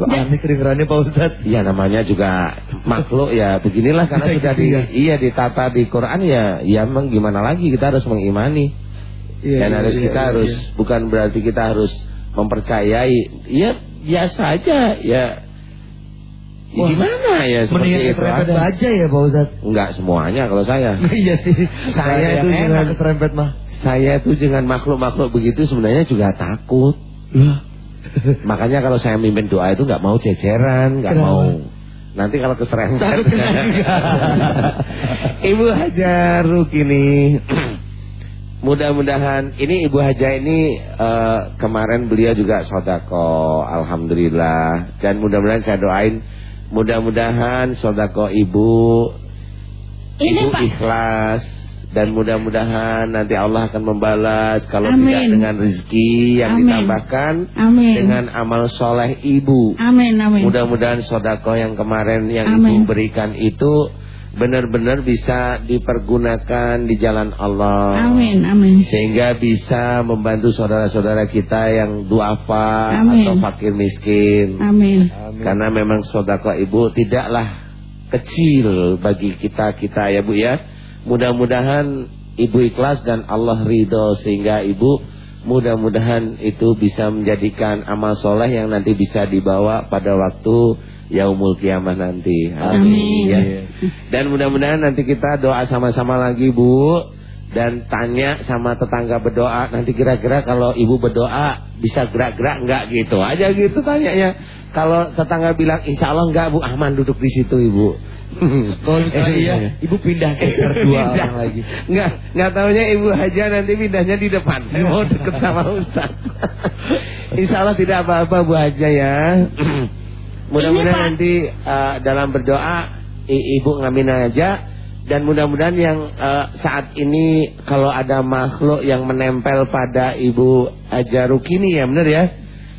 Speaker 8: Kok aneh kedengerannya Pak Ustaz?
Speaker 5: Iya namanya juga makhluk ya beginilah karena
Speaker 8: Bisa
Speaker 5: sudah di
Speaker 8: ya?
Speaker 5: iya ditata di Quran ya ya emang gimana lagi kita harus mengimani.
Speaker 8: Iya,
Speaker 5: Dan
Speaker 8: iya,
Speaker 5: harus
Speaker 8: iya,
Speaker 5: kita
Speaker 8: iya,
Speaker 5: harus
Speaker 8: iya.
Speaker 5: bukan berarti kita harus mempercayai. Ya biasa aja ya. Ya
Speaker 8: Wah,
Speaker 5: gimana ya seperti itu ada.
Speaker 8: aja ya Pak Ustaz.
Speaker 5: Enggak semuanya kalau saya.
Speaker 8: iya sih.
Speaker 5: Saya itu
Speaker 8: itu
Speaker 5: dengan-
Speaker 8: juga keserempet mah.
Speaker 5: Saya itu dengan makhluk-makhluk begitu sebenarnya juga takut. Makanya kalau saya mimpin doa itu nggak mau ceceran, nggak mau. Nanti kalau keserempet.
Speaker 8: Takut kena juga.
Speaker 5: Ibu Hajar Rukini. Mudah-mudahan ini Ibu Haja ini eh, kemarin beliau juga sodako, alhamdulillah. Dan mudah-mudahan saya doain, mudah-mudahan sodako ibu,
Speaker 10: Ini,
Speaker 5: ibu
Speaker 10: Pak.
Speaker 5: ikhlas dan mudah-mudahan nanti Allah akan membalas kalau
Speaker 10: Amin.
Speaker 5: tidak dengan rezeki yang
Speaker 10: Amin.
Speaker 5: ditambahkan
Speaker 10: Amin.
Speaker 5: dengan amal soleh ibu.
Speaker 10: Amin, amin.
Speaker 5: Mudah-mudahan sodako yang kemarin yang
Speaker 10: Amin.
Speaker 5: ibu berikan itu benar-benar bisa dipergunakan di jalan Allah.
Speaker 10: Amin, amin.
Speaker 5: Sehingga bisa membantu saudara-saudara kita yang duafa
Speaker 10: Amin.
Speaker 5: atau fakir miskin.
Speaker 10: Amin.
Speaker 5: Karena memang sodako ibu tidaklah kecil bagi kita-kita ya bu ya. Mudah-mudahan ibu ikhlas dan Allah ridho sehingga ibu mudah-mudahan itu bisa menjadikan amal soleh yang nanti bisa dibawa pada waktu yaumul kiamah nanti.
Speaker 10: Amin.
Speaker 5: Ya. Dan mudah-mudahan nanti kita doa sama-sama lagi bu dan tanya sama tetangga berdoa nanti kira-kira kalau ibu berdoa bisa gerak-gerak enggak gitu aja gitu tanyanya. Kalau tetangga bilang insya Allah enggak bu aman duduk di situ ibu.
Speaker 8: Kalau misalnya iya, ibu pindah geser dua orang lagi.
Speaker 5: Enggak, enggak taunya ibu aja nanti pindahnya di depan. Saya mau deket sama Ustaz. Insya Allah tidak apa-apa Bu Haja ya. Mudah-mudahan nanti eh, dalam berdoa i- ibu ngamin aja dan mudah-mudahan yang eh, saat ini kalau ada makhluk yang menempel pada ibu Haja Rukini ya benar ya.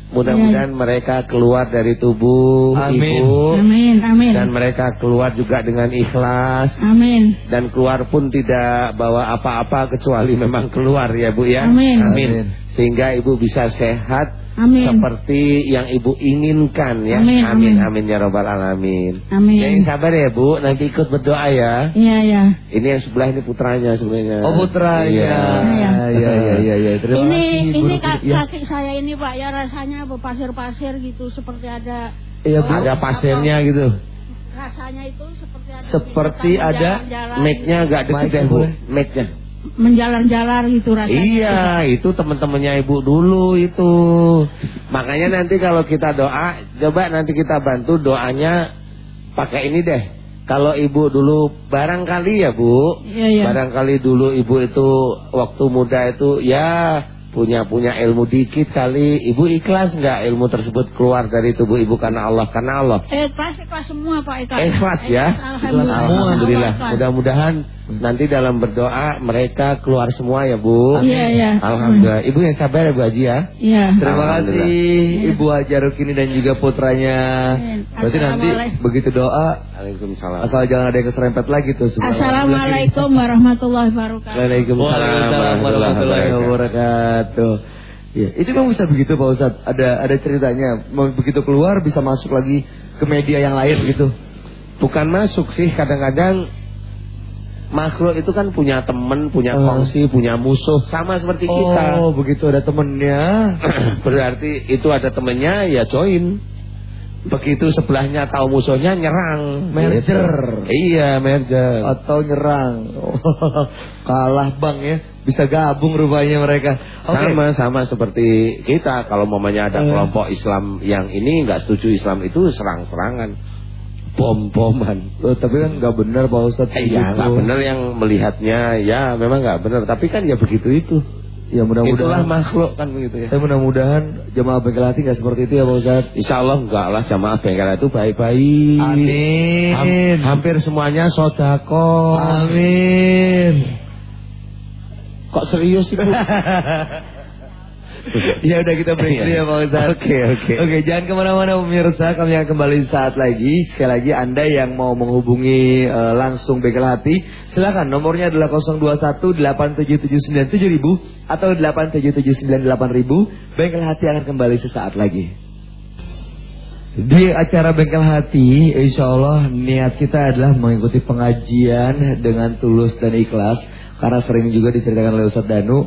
Speaker 5: Mudah-mudahan mereka keluar dari tubuh
Speaker 8: Amin.
Speaker 5: ibu
Speaker 10: Amin, amin.
Speaker 5: dan mereka keluar juga dengan ikhlas
Speaker 10: Amin.
Speaker 5: dan keluar pun tidak bawa apa-apa kecuali memang keluar ya Bu ya.
Speaker 10: Amin.
Speaker 8: Amin.
Speaker 5: Sehingga Ibu bisa sehat
Speaker 10: Amin.
Speaker 5: seperti yang Ibu inginkan ya.
Speaker 10: Amin,
Speaker 5: amin,
Speaker 10: amin.
Speaker 5: amin ya robbal alamin.
Speaker 10: Amin.
Speaker 5: Yang sabar ya Bu, nanti ikut berdoa ya.
Speaker 10: Iya, iya.
Speaker 5: Ini yang sebelah ini putranya sebenarnya.
Speaker 8: Oh putranya.
Speaker 5: Iya.
Speaker 10: Iya.
Speaker 8: Iya iya iya iya. Terima
Speaker 10: Ini
Speaker 8: kasih,
Speaker 10: ini kaki saya ini Pak ya rasanya berpasir-pasir gitu seperti ada
Speaker 8: Iya, Bu.
Speaker 5: Ada pasirnya gitu.
Speaker 10: rasanya itu seperti ada
Speaker 8: Seperti ada
Speaker 10: menjalan-jalan
Speaker 5: Mic-nya agak
Speaker 8: Mic
Speaker 5: deket ya Bu.
Speaker 8: boleh.
Speaker 5: Mic-nya.
Speaker 10: Menjalar-jalar gitu rasanya.
Speaker 5: Iya, itu teman-temannya ibu dulu itu. Makanya nanti kalau kita doa, coba nanti kita bantu doanya pakai ini deh. Kalau ibu dulu barangkali ya bu,
Speaker 10: Iya, iya.
Speaker 5: barangkali dulu ibu itu waktu muda itu ya punya punya ilmu dikit kali. Ibu ikhlas nggak ilmu tersebut keluar dari tubuh ibu karena Allah karena Allah.
Speaker 10: Eh, kelas kelas semua Pak Ikhlas.
Speaker 5: Ikhlas ya.
Speaker 10: Alhamdulillah.
Speaker 5: Alhamdulillah.
Speaker 10: Ikhlas.
Speaker 5: Mudah-mudahan nanti dalam berdoa mereka keluar semua ya bu.
Speaker 10: Iya, iya.
Speaker 5: Alhamdulillah. Ibu yang sabar ya Bu Haji ya.
Speaker 10: Iya.
Speaker 8: Terima kasih Ibu Haja Rukini dan juga putranya. Berarti nanti
Speaker 10: Assalamualaikum.
Speaker 8: begitu doa
Speaker 5: Waalaikumsalam.
Speaker 8: asal jangan ada yang keserempet lagi tuh. semua.
Speaker 10: Assalamualaikum warahmatullahi wabarakatuh.
Speaker 8: Waalaikumsalam warahmatullahi wabarakatuh. Ya, itu memang bisa begitu Pak Ustadz. Ada ada ceritanya. Begitu keluar bisa masuk lagi ke media yang lain gitu.
Speaker 5: Bukan masuk sih kadang-kadang makhluk itu kan punya teman, punya
Speaker 8: Eh.
Speaker 5: kongsi, punya musuh sama seperti kita.
Speaker 8: Oh, begitu ada temennya.
Speaker 5: Berarti itu ada temennya ya join. Begitu sebelahnya tahu musuhnya nyerang.
Speaker 8: Merger.
Speaker 5: Gitu. Iya, merger.
Speaker 8: Atau nyerang. Kalah bang ya. Bisa gabung rupanya mereka. Oke.
Speaker 5: Sama sama seperti kita kalau mamanya ada
Speaker 8: Eh.
Speaker 5: kelompok Islam yang ini nggak setuju Islam itu serang-serangan, bom-boman.
Speaker 8: Loh, tapi kan nggak benar Pak Ustadz.
Speaker 5: Eh, ya nggak benar yang melihatnya ya memang nggak benar tapi kan ya begitu itu.
Speaker 8: Ya
Speaker 5: Itulah
Speaker 8: mudah-mudahan.
Speaker 5: makhluk kan begitu ya.
Speaker 8: Eh mudah-mudahan jemaah bengkel hati nggak seperti itu ya Pak Ustadz.
Speaker 5: Insya Allah enggak lah jamaah bengkel itu baik-baik.
Speaker 8: Amin.
Speaker 5: Ham- hampir semuanya sodako.
Speaker 8: Amin.
Speaker 5: Kok serius ibu?
Speaker 8: ya udah kita break dulu ya Pak Ustaz.
Speaker 5: Oke, oke.
Speaker 8: Oke, jangan ke mana-mana pemirsa. Kami akan kembali saat lagi. Sekali lagi Anda yang mau menghubungi uh, langsung Bengkel Hati, silakan nomornya adalah 021 877977000 atau 877988000. Bengkel Hati akan kembali sesaat lagi. Di acara Bengkel Hati, insya Allah niat kita adalah mengikuti pengajian dengan tulus dan ikhlas. Karena sering juga diceritakan oleh Ustadz Danu,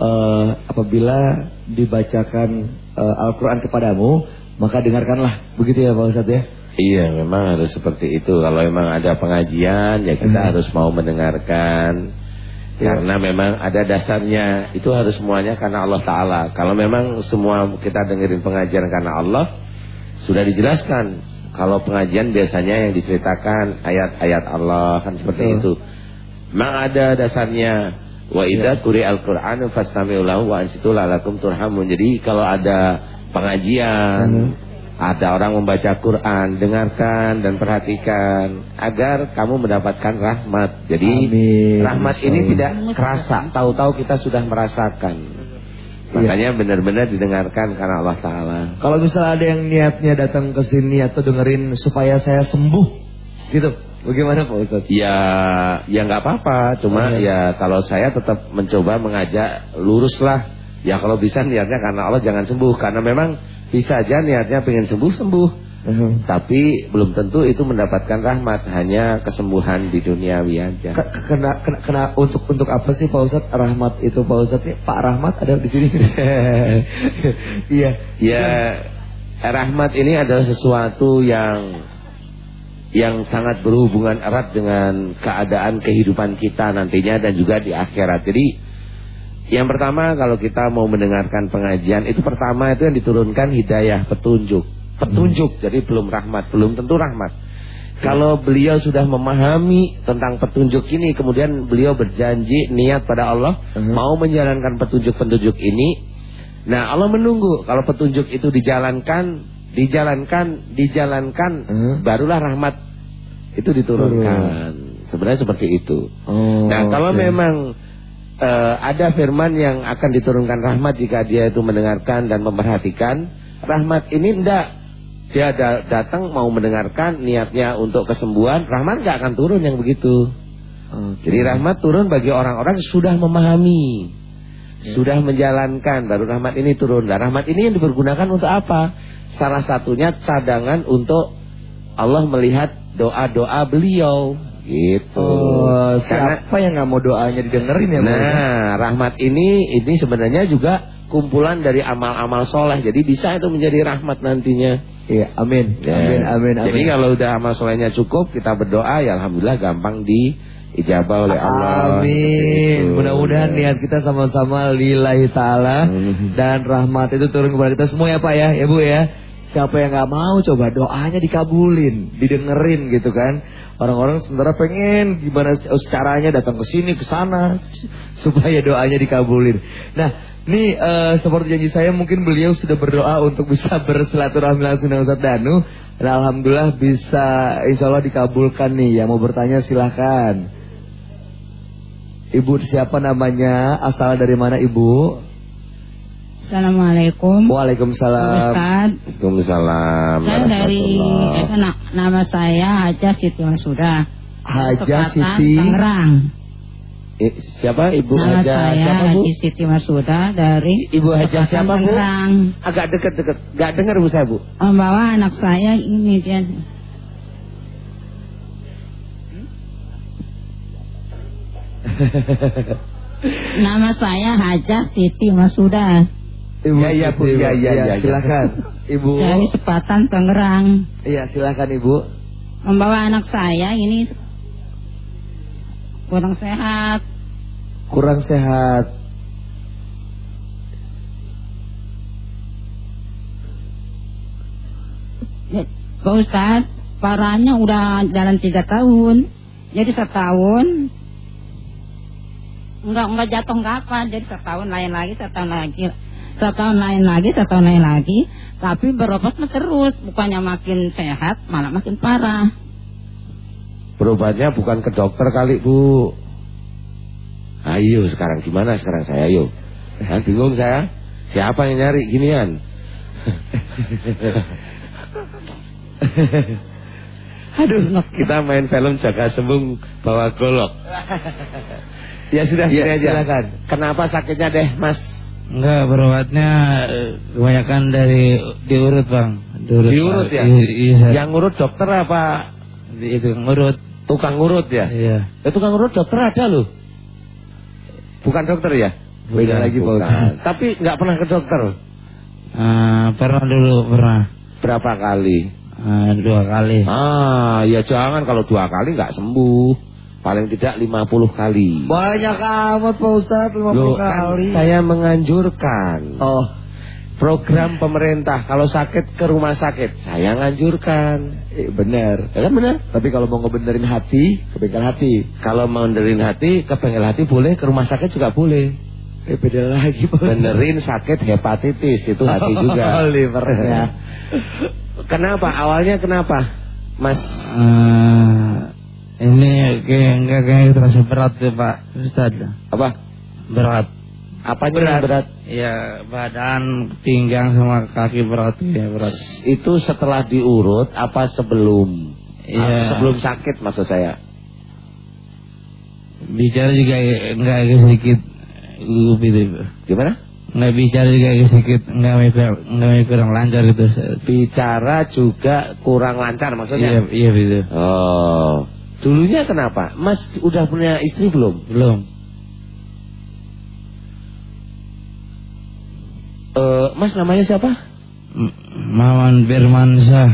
Speaker 8: uh, apabila dibacakan uh, Al-Quran kepadamu, maka dengarkanlah. Begitu ya Pak Ustadz ya?
Speaker 5: Iya, memang harus seperti itu. Kalau memang ada pengajian, ya kita hmm. harus mau mendengarkan. Ya. Karena memang ada dasarnya. Itu harus semuanya karena Allah Ta'ala. Kalau memang semua kita dengerin pengajian karena Allah, sudah dijelaskan. Kalau pengajian biasanya yang diceritakan ayat-ayat Allah, kan seperti Betul. itu. Memang ada dasarnya. Wa idza ya. al-Qur'anu fastami'u lahu wa ansitu la'allakum turhamun. Jadi kalau ada pengajian, hmm. ada orang membaca Quran, dengarkan dan perhatikan agar kamu mendapatkan rahmat. Jadi Amin. rahmat ini tidak kerasa, tahu-tahu kita sudah merasakan. Makanya benar-benar didengarkan karena Allah Ta'ala.
Speaker 8: Kalau misalnya ada yang niatnya datang ke sini atau dengerin supaya saya sembuh, gitu. Bagaimana Pak Ustaz?
Speaker 5: Ya, ya nggak apa-apa. Cuma oh, ya. ya kalau saya tetap mencoba mengajak luruslah. Ya kalau bisa niatnya karena Allah jangan sembuh. Karena memang bisa aja niatnya pengen sembuh-sembuh. Uh -huh. Tapi belum tentu itu mendapatkan rahmat. Hanya kesembuhan di dunia aja.
Speaker 8: Kena, kena, kena untuk untuk apa sih Pak Ustaz rahmat itu Pak Ustaz? Pak Rahmat ada di sini.
Speaker 5: Iya. ya, rahmat ini adalah sesuatu yang yang sangat berhubungan erat dengan keadaan kehidupan kita nantinya dan juga di akhirat. Jadi yang pertama kalau kita mau mendengarkan pengajian itu pertama itu yang diturunkan hidayah, petunjuk. Petunjuk, hmm. jadi belum rahmat, belum tentu rahmat. Kalau beliau sudah memahami tentang petunjuk ini kemudian beliau berjanji niat pada Allah hmm. mau menjalankan petunjuk-petunjuk ini. Nah, Allah menunggu kalau petunjuk itu dijalankan dijalankan, dijalankan, hmm. barulah rahmat itu diturunkan. Hmm. Sebenarnya seperti itu. Oh, nah, kalau okay. memang uh, ada firman yang akan diturunkan rahmat jika dia itu mendengarkan dan memperhatikan, rahmat ini tidak dia da datang mau mendengarkan niatnya untuk kesembuhan, rahmat nggak akan turun yang begitu. Okay. Jadi rahmat turun bagi orang-orang sudah memahami. Ya. Sudah menjalankan baru rahmat ini turun. Dan rahmat ini yang dipergunakan untuk apa? Salah satunya cadangan untuk Allah melihat doa-doa beliau gitu.
Speaker 8: Oh, siapa Karena, yang nggak mau doanya didengerin ya?
Speaker 5: Nah, rahmat ini ini sebenarnya juga kumpulan dari amal-amal soleh. Jadi bisa itu menjadi rahmat nantinya.
Speaker 8: Iya, amin. Ya. Amin, amin,
Speaker 5: amin. Jadi kalau udah amal solehnya cukup, kita berdoa ya alhamdulillah gampang di ijabah oleh Allah.
Speaker 8: Amin. Mudah-mudahan niat kita sama-sama lillahi taala dan rahmat itu turun kepada kita semua ya Pak ya, ya Bu ya. Siapa yang nggak mau coba doanya dikabulin, didengerin gitu kan. Orang-orang sebenarnya pengen gimana caranya datang ke sini ke sana supaya doanya dikabulin. Nah, ini uh, seperti janji saya mungkin beliau sudah berdoa untuk bisa bersilaturahmi langsung dengan Ustaz Danu. Dan alhamdulillah bisa insya Allah dikabulkan nih. Yang mau bertanya silahkan. Ibu siapa namanya? Asal dari mana ibu?
Speaker 11: Assalamualaikum.
Speaker 8: Waalaikumsalam.
Speaker 11: Ustaz.
Speaker 5: Waalaikumsalam.
Speaker 11: Saya dari eh, nama saya Haja Siti Masuda.
Speaker 8: Haja Siti
Speaker 11: Tangerang.
Speaker 5: Eh, siapa Ibu
Speaker 11: nama
Speaker 5: Haja
Speaker 11: saya
Speaker 5: siapa Bu?
Speaker 11: Haji Siti Masuda dari
Speaker 5: Ibu Haja siapa Bu?
Speaker 11: Tangerang.
Speaker 5: Agak dekat-dekat. Gak dengar Bu saya Bu.
Speaker 11: Membawa anak saya ini dia Nama saya Haja Siti Masuda.
Speaker 8: Ibu ya, ya, Bu, ya, ya, ya, ya, silakan. Ibu.
Speaker 11: Dari Sepatan Tangerang.
Speaker 8: Iya, silakan Ibu.
Speaker 11: Membawa anak saya ini kurang sehat.
Speaker 8: Kurang sehat.
Speaker 11: Ya, Pak Ustaz, parahnya udah jalan tiga tahun. Jadi setahun enggak enggak jatuh enggak apa. Jadi setahun lain lagi setahun lagi. Setahun lain lagi setahun lain lagi. Tapi berobat terus. Bukannya makin sehat malah makin parah.
Speaker 5: Berobatnya bukan ke dokter kali bu. Ayo sekarang gimana sekarang saya? Ayo. Ya, bingung saya? Siapa yang nyari ginian? Aduh, kita main film jaga sembung bawa golok. Ya sudah,
Speaker 8: Ya,
Speaker 5: aja.
Speaker 8: silakan.
Speaker 5: Kenapa sakitnya deh, Mas?
Speaker 12: Enggak, berobatnya eh, kebanyakan dari diurut, Bang. Diurut,
Speaker 5: Diurut ya?
Speaker 12: Iya, iya,
Speaker 5: Yang ngurut dokter apa?
Speaker 12: itu ngurut.
Speaker 5: Tukang ngurut ya?
Speaker 12: Iya.
Speaker 5: Eh, tukang ngurut dokter ada loh. Bukan dokter ya?
Speaker 12: Beda lagi, Pak
Speaker 5: Bukan. Tapi nggak pernah ke dokter.
Speaker 12: Eh, pernah dulu, pernah.
Speaker 5: Berapa kali?
Speaker 12: Eh, dua kali.
Speaker 5: Ah, ya jangan kalau dua kali nggak sembuh. Paling tidak 50 kali.
Speaker 8: Banyak amat Pak Ustadz 50
Speaker 5: Loh, kan
Speaker 8: kali.
Speaker 5: saya menganjurkan.
Speaker 8: Oh,
Speaker 5: Program pemerintah kalau sakit ke rumah sakit, saya nganjurkan.
Speaker 8: eh, benar.
Speaker 5: Ya kan benar?
Speaker 8: Tapi kalau mau ngebenerin hati, ke bengkel hati.
Speaker 5: Kalau mau benerin hati, ke bengkel hati boleh, ke rumah sakit juga boleh.
Speaker 8: Eh, beda lagi Pak.
Speaker 5: Benerin sakit hepatitis itu hati juga.
Speaker 8: Oh, livernya.
Speaker 5: kenapa? Awalnya kenapa? Mas
Speaker 12: Eh, ini kayak enggak kayak terasa berat ya, Pak Ustaz.
Speaker 5: apa?
Speaker 12: Berat.
Speaker 5: Apanya yang berat?
Speaker 12: Ya, badan, pinggang sama kaki berat ya, berat.
Speaker 5: Itu setelah diurut apa sebelum?
Speaker 12: Iya.
Speaker 5: Ah, Sebelum sakit maksud saya.
Speaker 12: Bicara juga enggak agak sedikit gugup itu.
Speaker 5: Gimana?
Speaker 12: Enggak bicara juga agak sedikit enggak mikir enggak mikir kurang lancar gitu.
Speaker 5: Bicara juga kurang lancar
Speaker 12: Iya,
Speaker 5: maksudnya.
Speaker 12: iya gitu.
Speaker 5: Oh. Dulunya kenapa? Mas udah punya istri belum?
Speaker 12: Belum.
Speaker 5: Eh, Mas namanya siapa?
Speaker 12: M- Maman Firmansyah.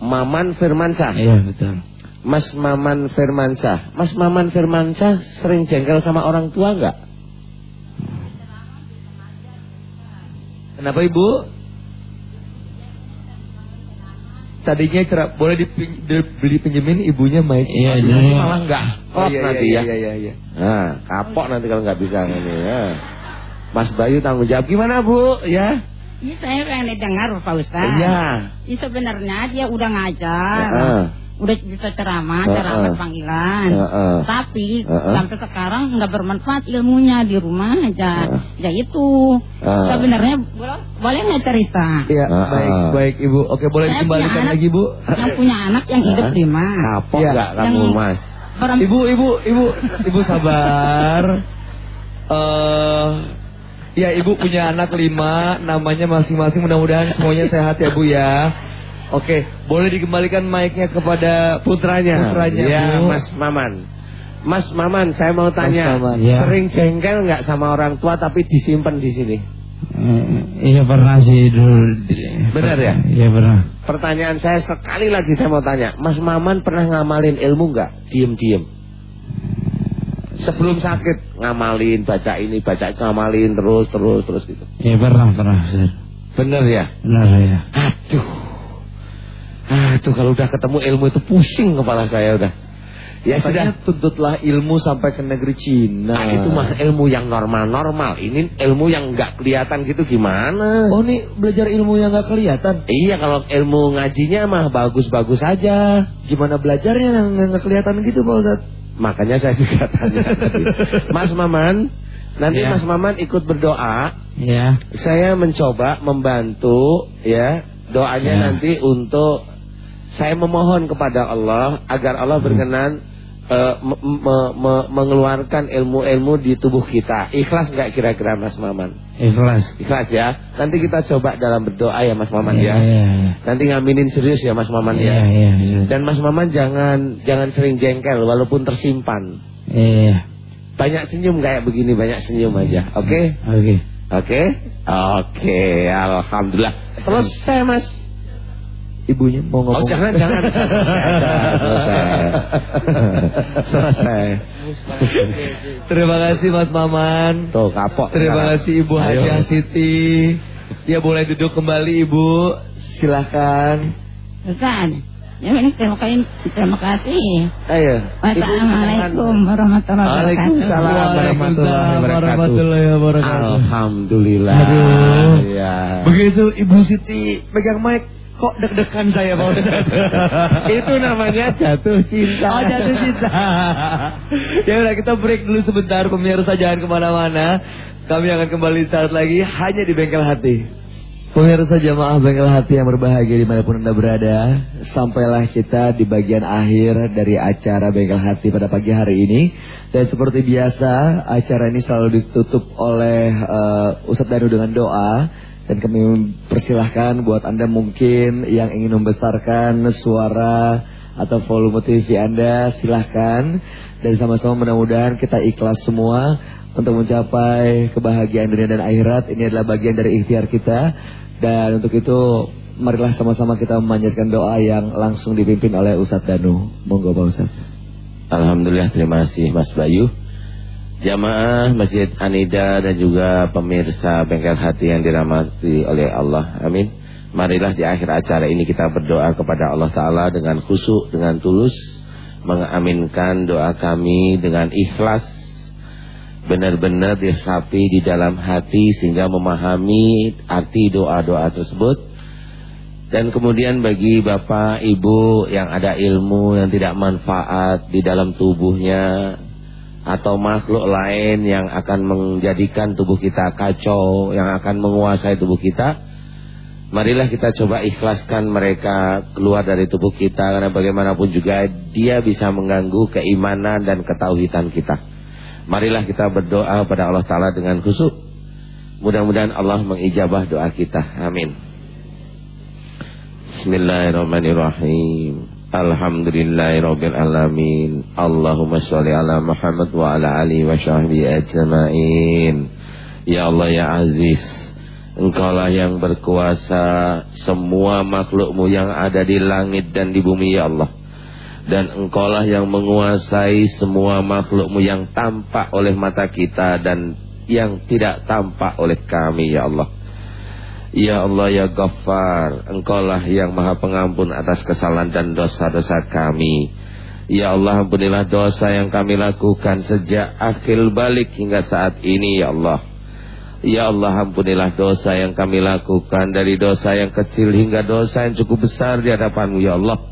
Speaker 5: Maman Firmansyah.
Speaker 12: Iya, betul.
Speaker 5: Mas Maman Firmansyah. Mas Maman Firmansyah sering jengkel sama orang tua nggak?
Speaker 8: Kenapa Ibu? Tadinya cerap boleh dipin- dibeli pinjemin ibunya main.
Speaker 12: Iya,
Speaker 5: Nanti
Speaker 12: dulu.
Speaker 5: malah nggak
Speaker 8: Oh, iya,
Speaker 5: nanti
Speaker 8: iya,
Speaker 5: ya.
Speaker 8: iya, iya, iya.
Speaker 5: Nah, kapok nanti kalau nggak bisa ini ya. Mas Bayu tanggung jawab gimana Bu? Ya.
Speaker 11: Ini saya pengen dengar Pak Ustaz.
Speaker 5: Iya.
Speaker 11: Ini sebenarnya dia udah ngajar.
Speaker 5: Heeh.
Speaker 11: Udah bisa ceramah,
Speaker 5: Heeh.
Speaker 11: ceramah panggilan.
Speaker 5: Heeh.
Speaker 11: Tapi sampai sekarang nggak bermanfaat ilmunya di rumah aja. Ya itu. Sebenarnya boleh nggak cerita?
Speaker 8: Iya,
Speaker 5: Ah,
Speaker 8: baik,
Speaker 5: ah.
Speaker 8: baik Ibu. Oke, boleh
Speaker 11: Saya
Speaker 8: dikembalikan lagi Bu.
Speaker 11: Yang punya anak yang hidup lima.
Speaker 5: Kapok
Speaker 8: Iya.
Speaker 5: nggak kamu
Speaker 11: Yang-
Speaker 5: Mas?
Speaker 8: Ibu, ibu, ibu, ibu sabar. Eh, ya ibu punya anak lima, namanya masing-masing. Mudah-mudahan semuanya sehat ya bu ya. Oke, boleh dikembalikan mic-nya kepada
Speaker 5: Putranya.
Speaker 8: Putranya,
Speaker 5: ya,
Speaker 8: Bu.
Speaker 5: Mas Maman. Mas Maman, saya mau tanya,
Speaker 8: Maman.
Speaker 12: Ya.
Speaker 5: sering jengkel nggak sama orang tua tapi disimpan di sini?
Speaker 12: Eh, Iya pernah sih dulu.
Speaker 5: Benar ya?
Speaker 12: Iya pernah.
Speaker 5: Pertanyaan saya sekali lagi saya mau tanya, Mas Maman pernah ngamalin ilmu nggak? Diem-diem. Sebelum sakit ngamalin, baca ini, baca itu, ngamalin terus, terus, terus gitu.
Speaker 12: Iya pernah, pernah.
Speaker 5: Bener ya?
Speaker 12: Benar ya.
Speaker 5: Aduh. Aduh kalau udah ketemu ilmu itu pusing kepala saya udah. Ya
Speaker 8: Katanya
Speaker 5: sudah.
Speaker 8: tuntutlah ilmu sampai ke negeri Cina.
Speaker 5: Nah, itu mah ilmu yang normal-normal. Ini ilmu yang nggak kelihatan gitu gimana?
Speaker 8: Oh, ini belajar ilmu yang nggak kelihatan.
Speaker 5: Iya kalau ilmu ngajinya mah bagus-bagus aja.
Speaker 8: Gimana belajarnya yang nggak kelihatan gitu Pak Ustadz?
Speaker 5: Makanya saya juga tanya tadi. Mas Maman, nanti
Speaker 12: Iya.
Speaker 5: Mas Maman ikut berdoa.
Speaker 12: Iya.
Speaker 5: Saya mencoba membantu ya doanya
Speaker 12: Ya.
Speaker 5: nanti untuk saya memohon kepada Allah agar Allah berkenan eh, me- me- me- mengeluarkan ilmu-ilmu di tubuh kita. Ikhlas nggak kira-kira Mas Maman?
Speaker 12: Ikhlas.
Speaker 5: Ikhlas ya. Nanti kita coba dalam berdoa ya Mas Maman
Speaker 12: Iya,
Speaker 5: ya.
Speaker 12: iya, iya.
Speaker 5: Nanti ngaminin serius ya Mas Maman
Speaker 12: Iya,
Speaker 5: ya.
Speaker 12: iya, iya.
Speaker 5: Dan Mas Maman jangan jangan sering jengkel walaupun tersimpan.
Speaker 12: Iya.
Speaker 5: Banyak senyum kayak begini, banyak senyum aja. Oke?
Speaker 12: Oke.
Speaker 5: Oke? Oke, alhamdulillah. Selesai, Mas.
Speaker 8: Ibunya mau ngomong.
Speaker 5: Oh, jangan, jangan. Selesai. Selesai.
Speaker 8: Terima kasih Mas Maman.
Speaker 5: Tuh, kapok.
Speaker 8: Terima kasih Ibu. Hadiah Siti. Ya boleh duduk kembali Ibu. Silahkan.
Speaker 11: Ustaz. Ya ini terima kasih. Terima kasih.
Speaker 5: Ayo.
Speaker 11: Wassalamualaikum warahmatullahi wabarakatuh.
Speaker 5: Waalaikumsalam warahmatullahi wabarakatuh.
Speaker 8: warahmatullahi wabarakatuh.
Speaker 5: Alhamdulillah.
Speaker 8: Aduh.
Speaker 5: Ya.
Speaker 8: Begitu Ibu Siti pegang mic, kok deg-degan saya Pak Ustadz?
Speaker 5: Itu namanya jatuh cinta.
Speaker 8: Oh jatuh cinta. ya udah kita break dulu sebentar pemirsa jangan ke mana-mana. Kami akan kembali saat lagi hanya di Bengkel Hati. Pemirsa jamaah bengkel hati yang berbahagia di mana pun anda berada Sampailah kita di bagian akhir dari acara bengkel hati pada pagi hari ini Dan seperti biasa acara ini selalu ditutup oleh uh, Ustadz Danu dengan doa Dan kami persilahkan buat anda mungkin yang ingin membesarkan suara atau volume TV anda silahkan Dan sama-sama mudah-mudahan kita ikhlas semua untuk mencapai kebahagiaan dunia dan akhirat ini adalah bagian dari ikhtiar kita dan untuk itu marilah sama-sama kita memanjatkan doa yang langsung dipimpin oleh Ustadz Danu. Monggo Pak Ustadz.
Speaker 5: Alhamdulillah terima kasih Mas Bayu. Jamaah Masjid Anida dan juga pemirsa bengkel hati yang dirahmati oleh Allah. Amin. Marilah di akhir acara ini kita berdoa kepada Allah Ta'ala dengan khusyuk, dengan tulus. Mengaminkan doa kami dengan ikhlas benar-benar disapi di dalam hati sehingga memahami arti doa-doa tersebut. Dan kemudian bagi bapak ibu yang ada ilmu yang tidak manfaat di dalam tubuhnya atau makhluk lain yang akan menjadikan tubuh kita kacau, yang akan menguasai tubuh kita, marilah kita coba ikhlaskan mereka keluar dari tubuh kita karena bagaimanapun juga dia bisa mengganggu keimanan dan ketauhidan kita. Marilah kita berdoa pada Allah Ta'ala dengan khusyuk. Mudah-mudahan Allah mengijabah doa kita. Amin. Bismillahirrahmanirrahim. Alhamdulillahirabbil alamin. Allahumma sholli ala Muhammad wa ala ali wa sahbihi ajmain. Ya Allah ya Aziz, Engkaulah yang berkuasa semua makhlukmu yang ada di langit dan di bumi ya Allah dan engkaulah yang menguasai semua makhlukmu yang tampak oleh mata kita dan yang tidak tampak oleh kami ya Allah Ya Allah ya Ghaffar engkaulah yang maha pengampun atas kesalahan dan dosa-dosa kami. Ya Allah ampunilah dosa yang kami lakukan sejak akhir balik hingga saat ini ya Allah. Ya Allah ampunilah dosa yang kami lakukan dari dosa yang kecil hingga dosa yang cukup besar di hadapanmu ya Allah.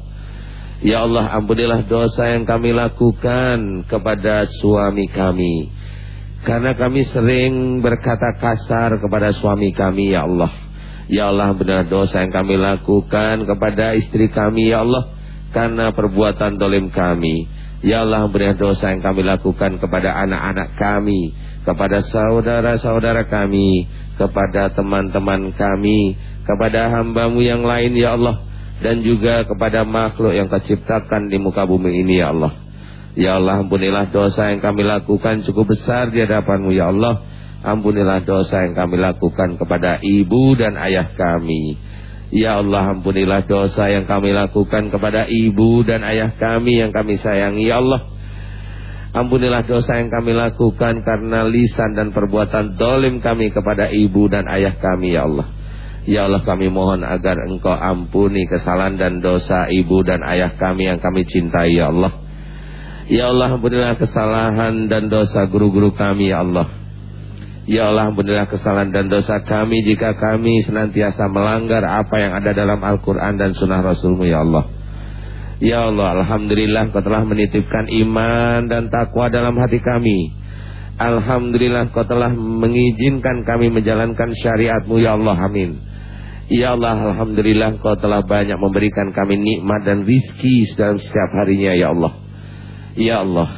Speaker 5: Ya Allah ampunilah dosa yang kami lakukan kepada suami kami. Karena kami sering berkata kasar kepada suami kami ya Allah Ya Allah ampunilah dosa yang kami lakukan kepada istri kami ya Allah Karena perbuatan dolim kami Ya Allah ampunilah dosa yang kami lakukan kepada anak-anak kami Kepada saudara-saudara kami Kepada teman-teman kami Kepada hambamu yang lain ya Allah dan juga kepada makhluk yang kau ciptakan di muka bumi ini ya Allah. Ya Allah ampunilah dosa yang kami lakukan cukup besar di hadapanmu ya Allah. Ampunilah dosa yang kami lakukan kepada ibu dan ayah kami. Ya Allah ampunilah dosa yang kami lakukan kepada ibu dan ayah kami yang kami sayangi ya Allah. Ampunilah dosa yang kami lakukan karena lisan dan perbuatan dolim kami kepada ibu dan ayah kami ya Allah. Ya Allah kami mohon agar engkau ampuni kesalahan dan dosa ibu dan ayah kami yang kami cintai ya Allah Ya Allah ampunilah kesalahan dan dosa guru-guru kami ya Allah Ya Allah ampunilah kesalahan dan dosa kami jika kami senantiasa melanggar apa yang ada dalam Al-Quran dan Sunnah Rasulmu ya Allah. Ya Allah Alhamdulillah kau telah menitipkan iman dan takwa dalam hati kami. Alhamdulillah kau telah mengizinkan kami menjalankan syariatmu ya Allah. Amin. Ya Allah Alhamdulillah Kau telah banyak memberikan kami nikmat dan rizki dalam setiap harinya Ya Allah. Ya Allah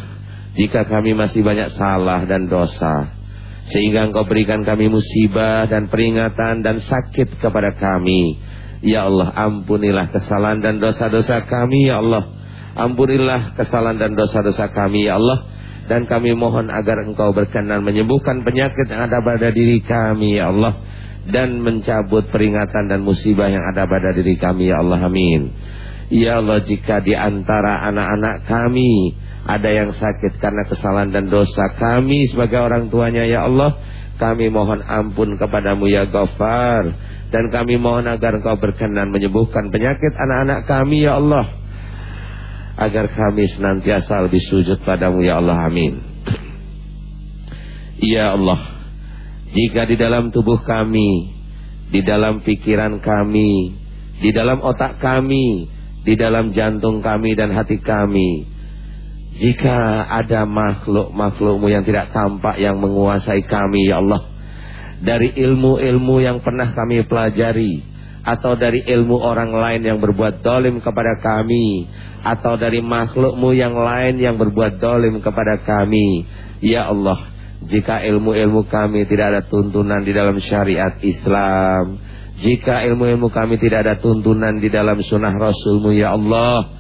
Speaker 5: Jika kami masih banyak salah dan dosa Sehingga Engkau berikan kami musibah dan peringatan dan sakit kepada kami. Ya Allah ampunilah kesalahan dan dosa-dosa kami Ya Allah. Ampunilah kesalahan dan dosa-dosa kami Ya Allah. Dan kami mohon agar Engkau berkenan menyembuhkan penyakit yang ada pada diri kami Ya Allah. Dan mencabut peringatan dan musibah yang ada pada diri kami ya Allah. Amin. Ya Allah jika di antara anak-anak kami ada yang sakit karena kesalahan dan dosa. Kami sebagai orang tuanya ya Allah kami mohon ampun kepadamu ya Ghaffar. Dan kami mohon agar engkau berkenan menyembuhkan penyakit anak-anak kami ya Allah. Agar kami senantiasa lebih sujud padamu ya Allah. Amin. Ya Allah jika di dalam tubuh kami, di dalam pikiran kami, di dalam otak kami, di dalam jantung kami dan hati kami, Jika ada makhluk-makhlukmu yang tidak tampak yang menguasai kami ya Allah Dari ilmu-ilmu yang pernah kami pelajari Atau dari ilmu orang lain yang berbuat dolim kepada kami Atau dari makhlukmu yang lain yang berbuat dolim kepada kami Ya Allah Jika ilmu-ilmu kami tidak ada tuntunan di dalam syariat Islam Jika ilmu-ilmu kami tidak ada tuntunan di dalam sunnah Rasulmu Ya Allah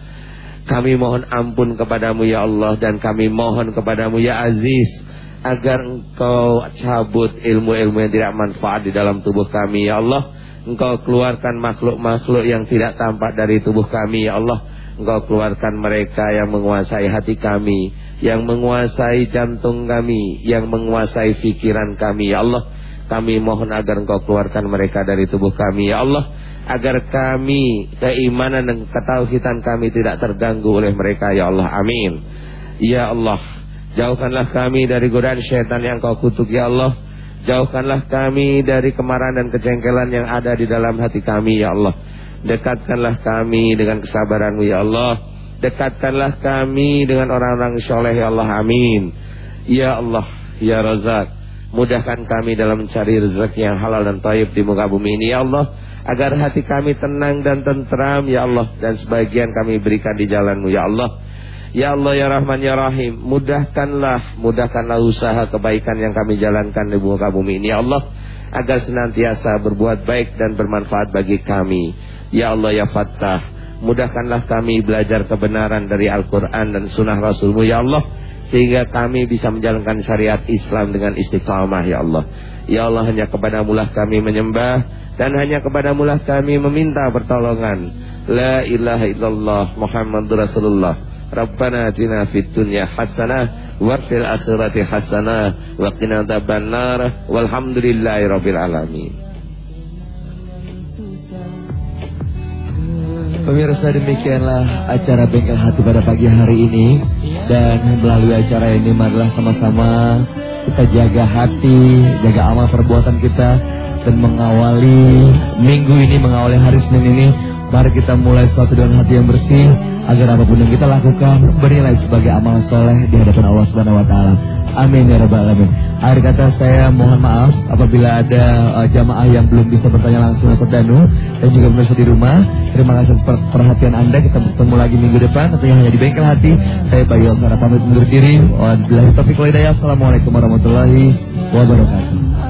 Speaker 5: kami mohon ampun kepadamu ya Allah dan kami mohon kepadamu ya Aziz agar engkau cabut ilmu-ilmu yang tidak manfaat di dalam tubuh kami ya Allah. Engkau keluarkan makhluk-makhluk yang tidak tampak dari tubuh kami ya Allah. Engkau keluarkan mereka yang menguasai hati kami, yang menguasai jantung kami, yang menguasai pikiran kami ya Allah. Kami mohon agar engkau keluarkan mereka dari tubuh kami ya Allah agar kami keimanan dan ketauhidan kami tidak terganggu oleh mereka ya Allah. Amin. Ya Allah jauhkanlah kami dari godaan syaitan yang kau kutuk ya Allah. Jauhkanlah kami dari kemarahan dan kejengkelan yang ada di dalam hati kami ya Allah. Dekatkanlah kami dengan kesabaranmu ya Allah. Dekatkanlah kami dengan orang-orang soleh ya Allah. Amin. Ya Allah ya Razak mudahkan kami dalam mencari rezeki yang halal dan taib di muka bumi ini ya Allah agar hati kami tenang dan tentram ya Allah. Dan sebagian kami berikan di jalanmu ya Allah. Ya Allah ya Rahman ya Rahim. Mudahkanlah mudahkanlah usaha kebaikan yang kami jalankan di muka bumi ini ya Allah. Agar senantiasa berbuat baik dan bermanfaat bagi kami. Ya Allah ya Fattah. Mudahkanlah kami belajar kebenaran dari Al-Quran dan Sunnah Rasulmu ya Allah. Sehingga kami bisa menjalankan syariat Islam dengan istiqamah ya Allah. Ya Allah hanya kepadamu lah kami menyembah dan hanya kepadamu lah kami meminta pertolongan. La ilaha illallah Muhammadur Rasulullah. Rabbana atina fid dunya hasanah wa fil akhirati hasanah wa qina adzabannar walhamdulillahi rabbil alamin.
Speaker 8: Pemirsa demikianlah acara Bengkel Hati pada pagi hari ini Dan melalui acara ini marilah sama-sama kita jaga hati, jaga amal perbuatan kita dan mengawali minggu ini, mengawali hari Senin ini, mari kita mulai suatu dengan hati yang bersih agar apa pun yang kita lakukan bernilai sebagai amal soleh di hadapan Allah Subhanahu Wa Taala. Amin ya rabbal alamin. Akhir kata saya mohon maaf apabila ada uh, jamaah yang belum bisa bertanya langsung Ustaz Danu dan juga pemirsa di rumah. Terima kasih atas perhatian Anda. Kita bertemu lagi minggu depan tentunya hanya di Bengkel Hati. Saya Bayu Antara pamit undur diri. Wabillahi taufiq wal. Assalamualaikum warahmatullahi wabarakatuh.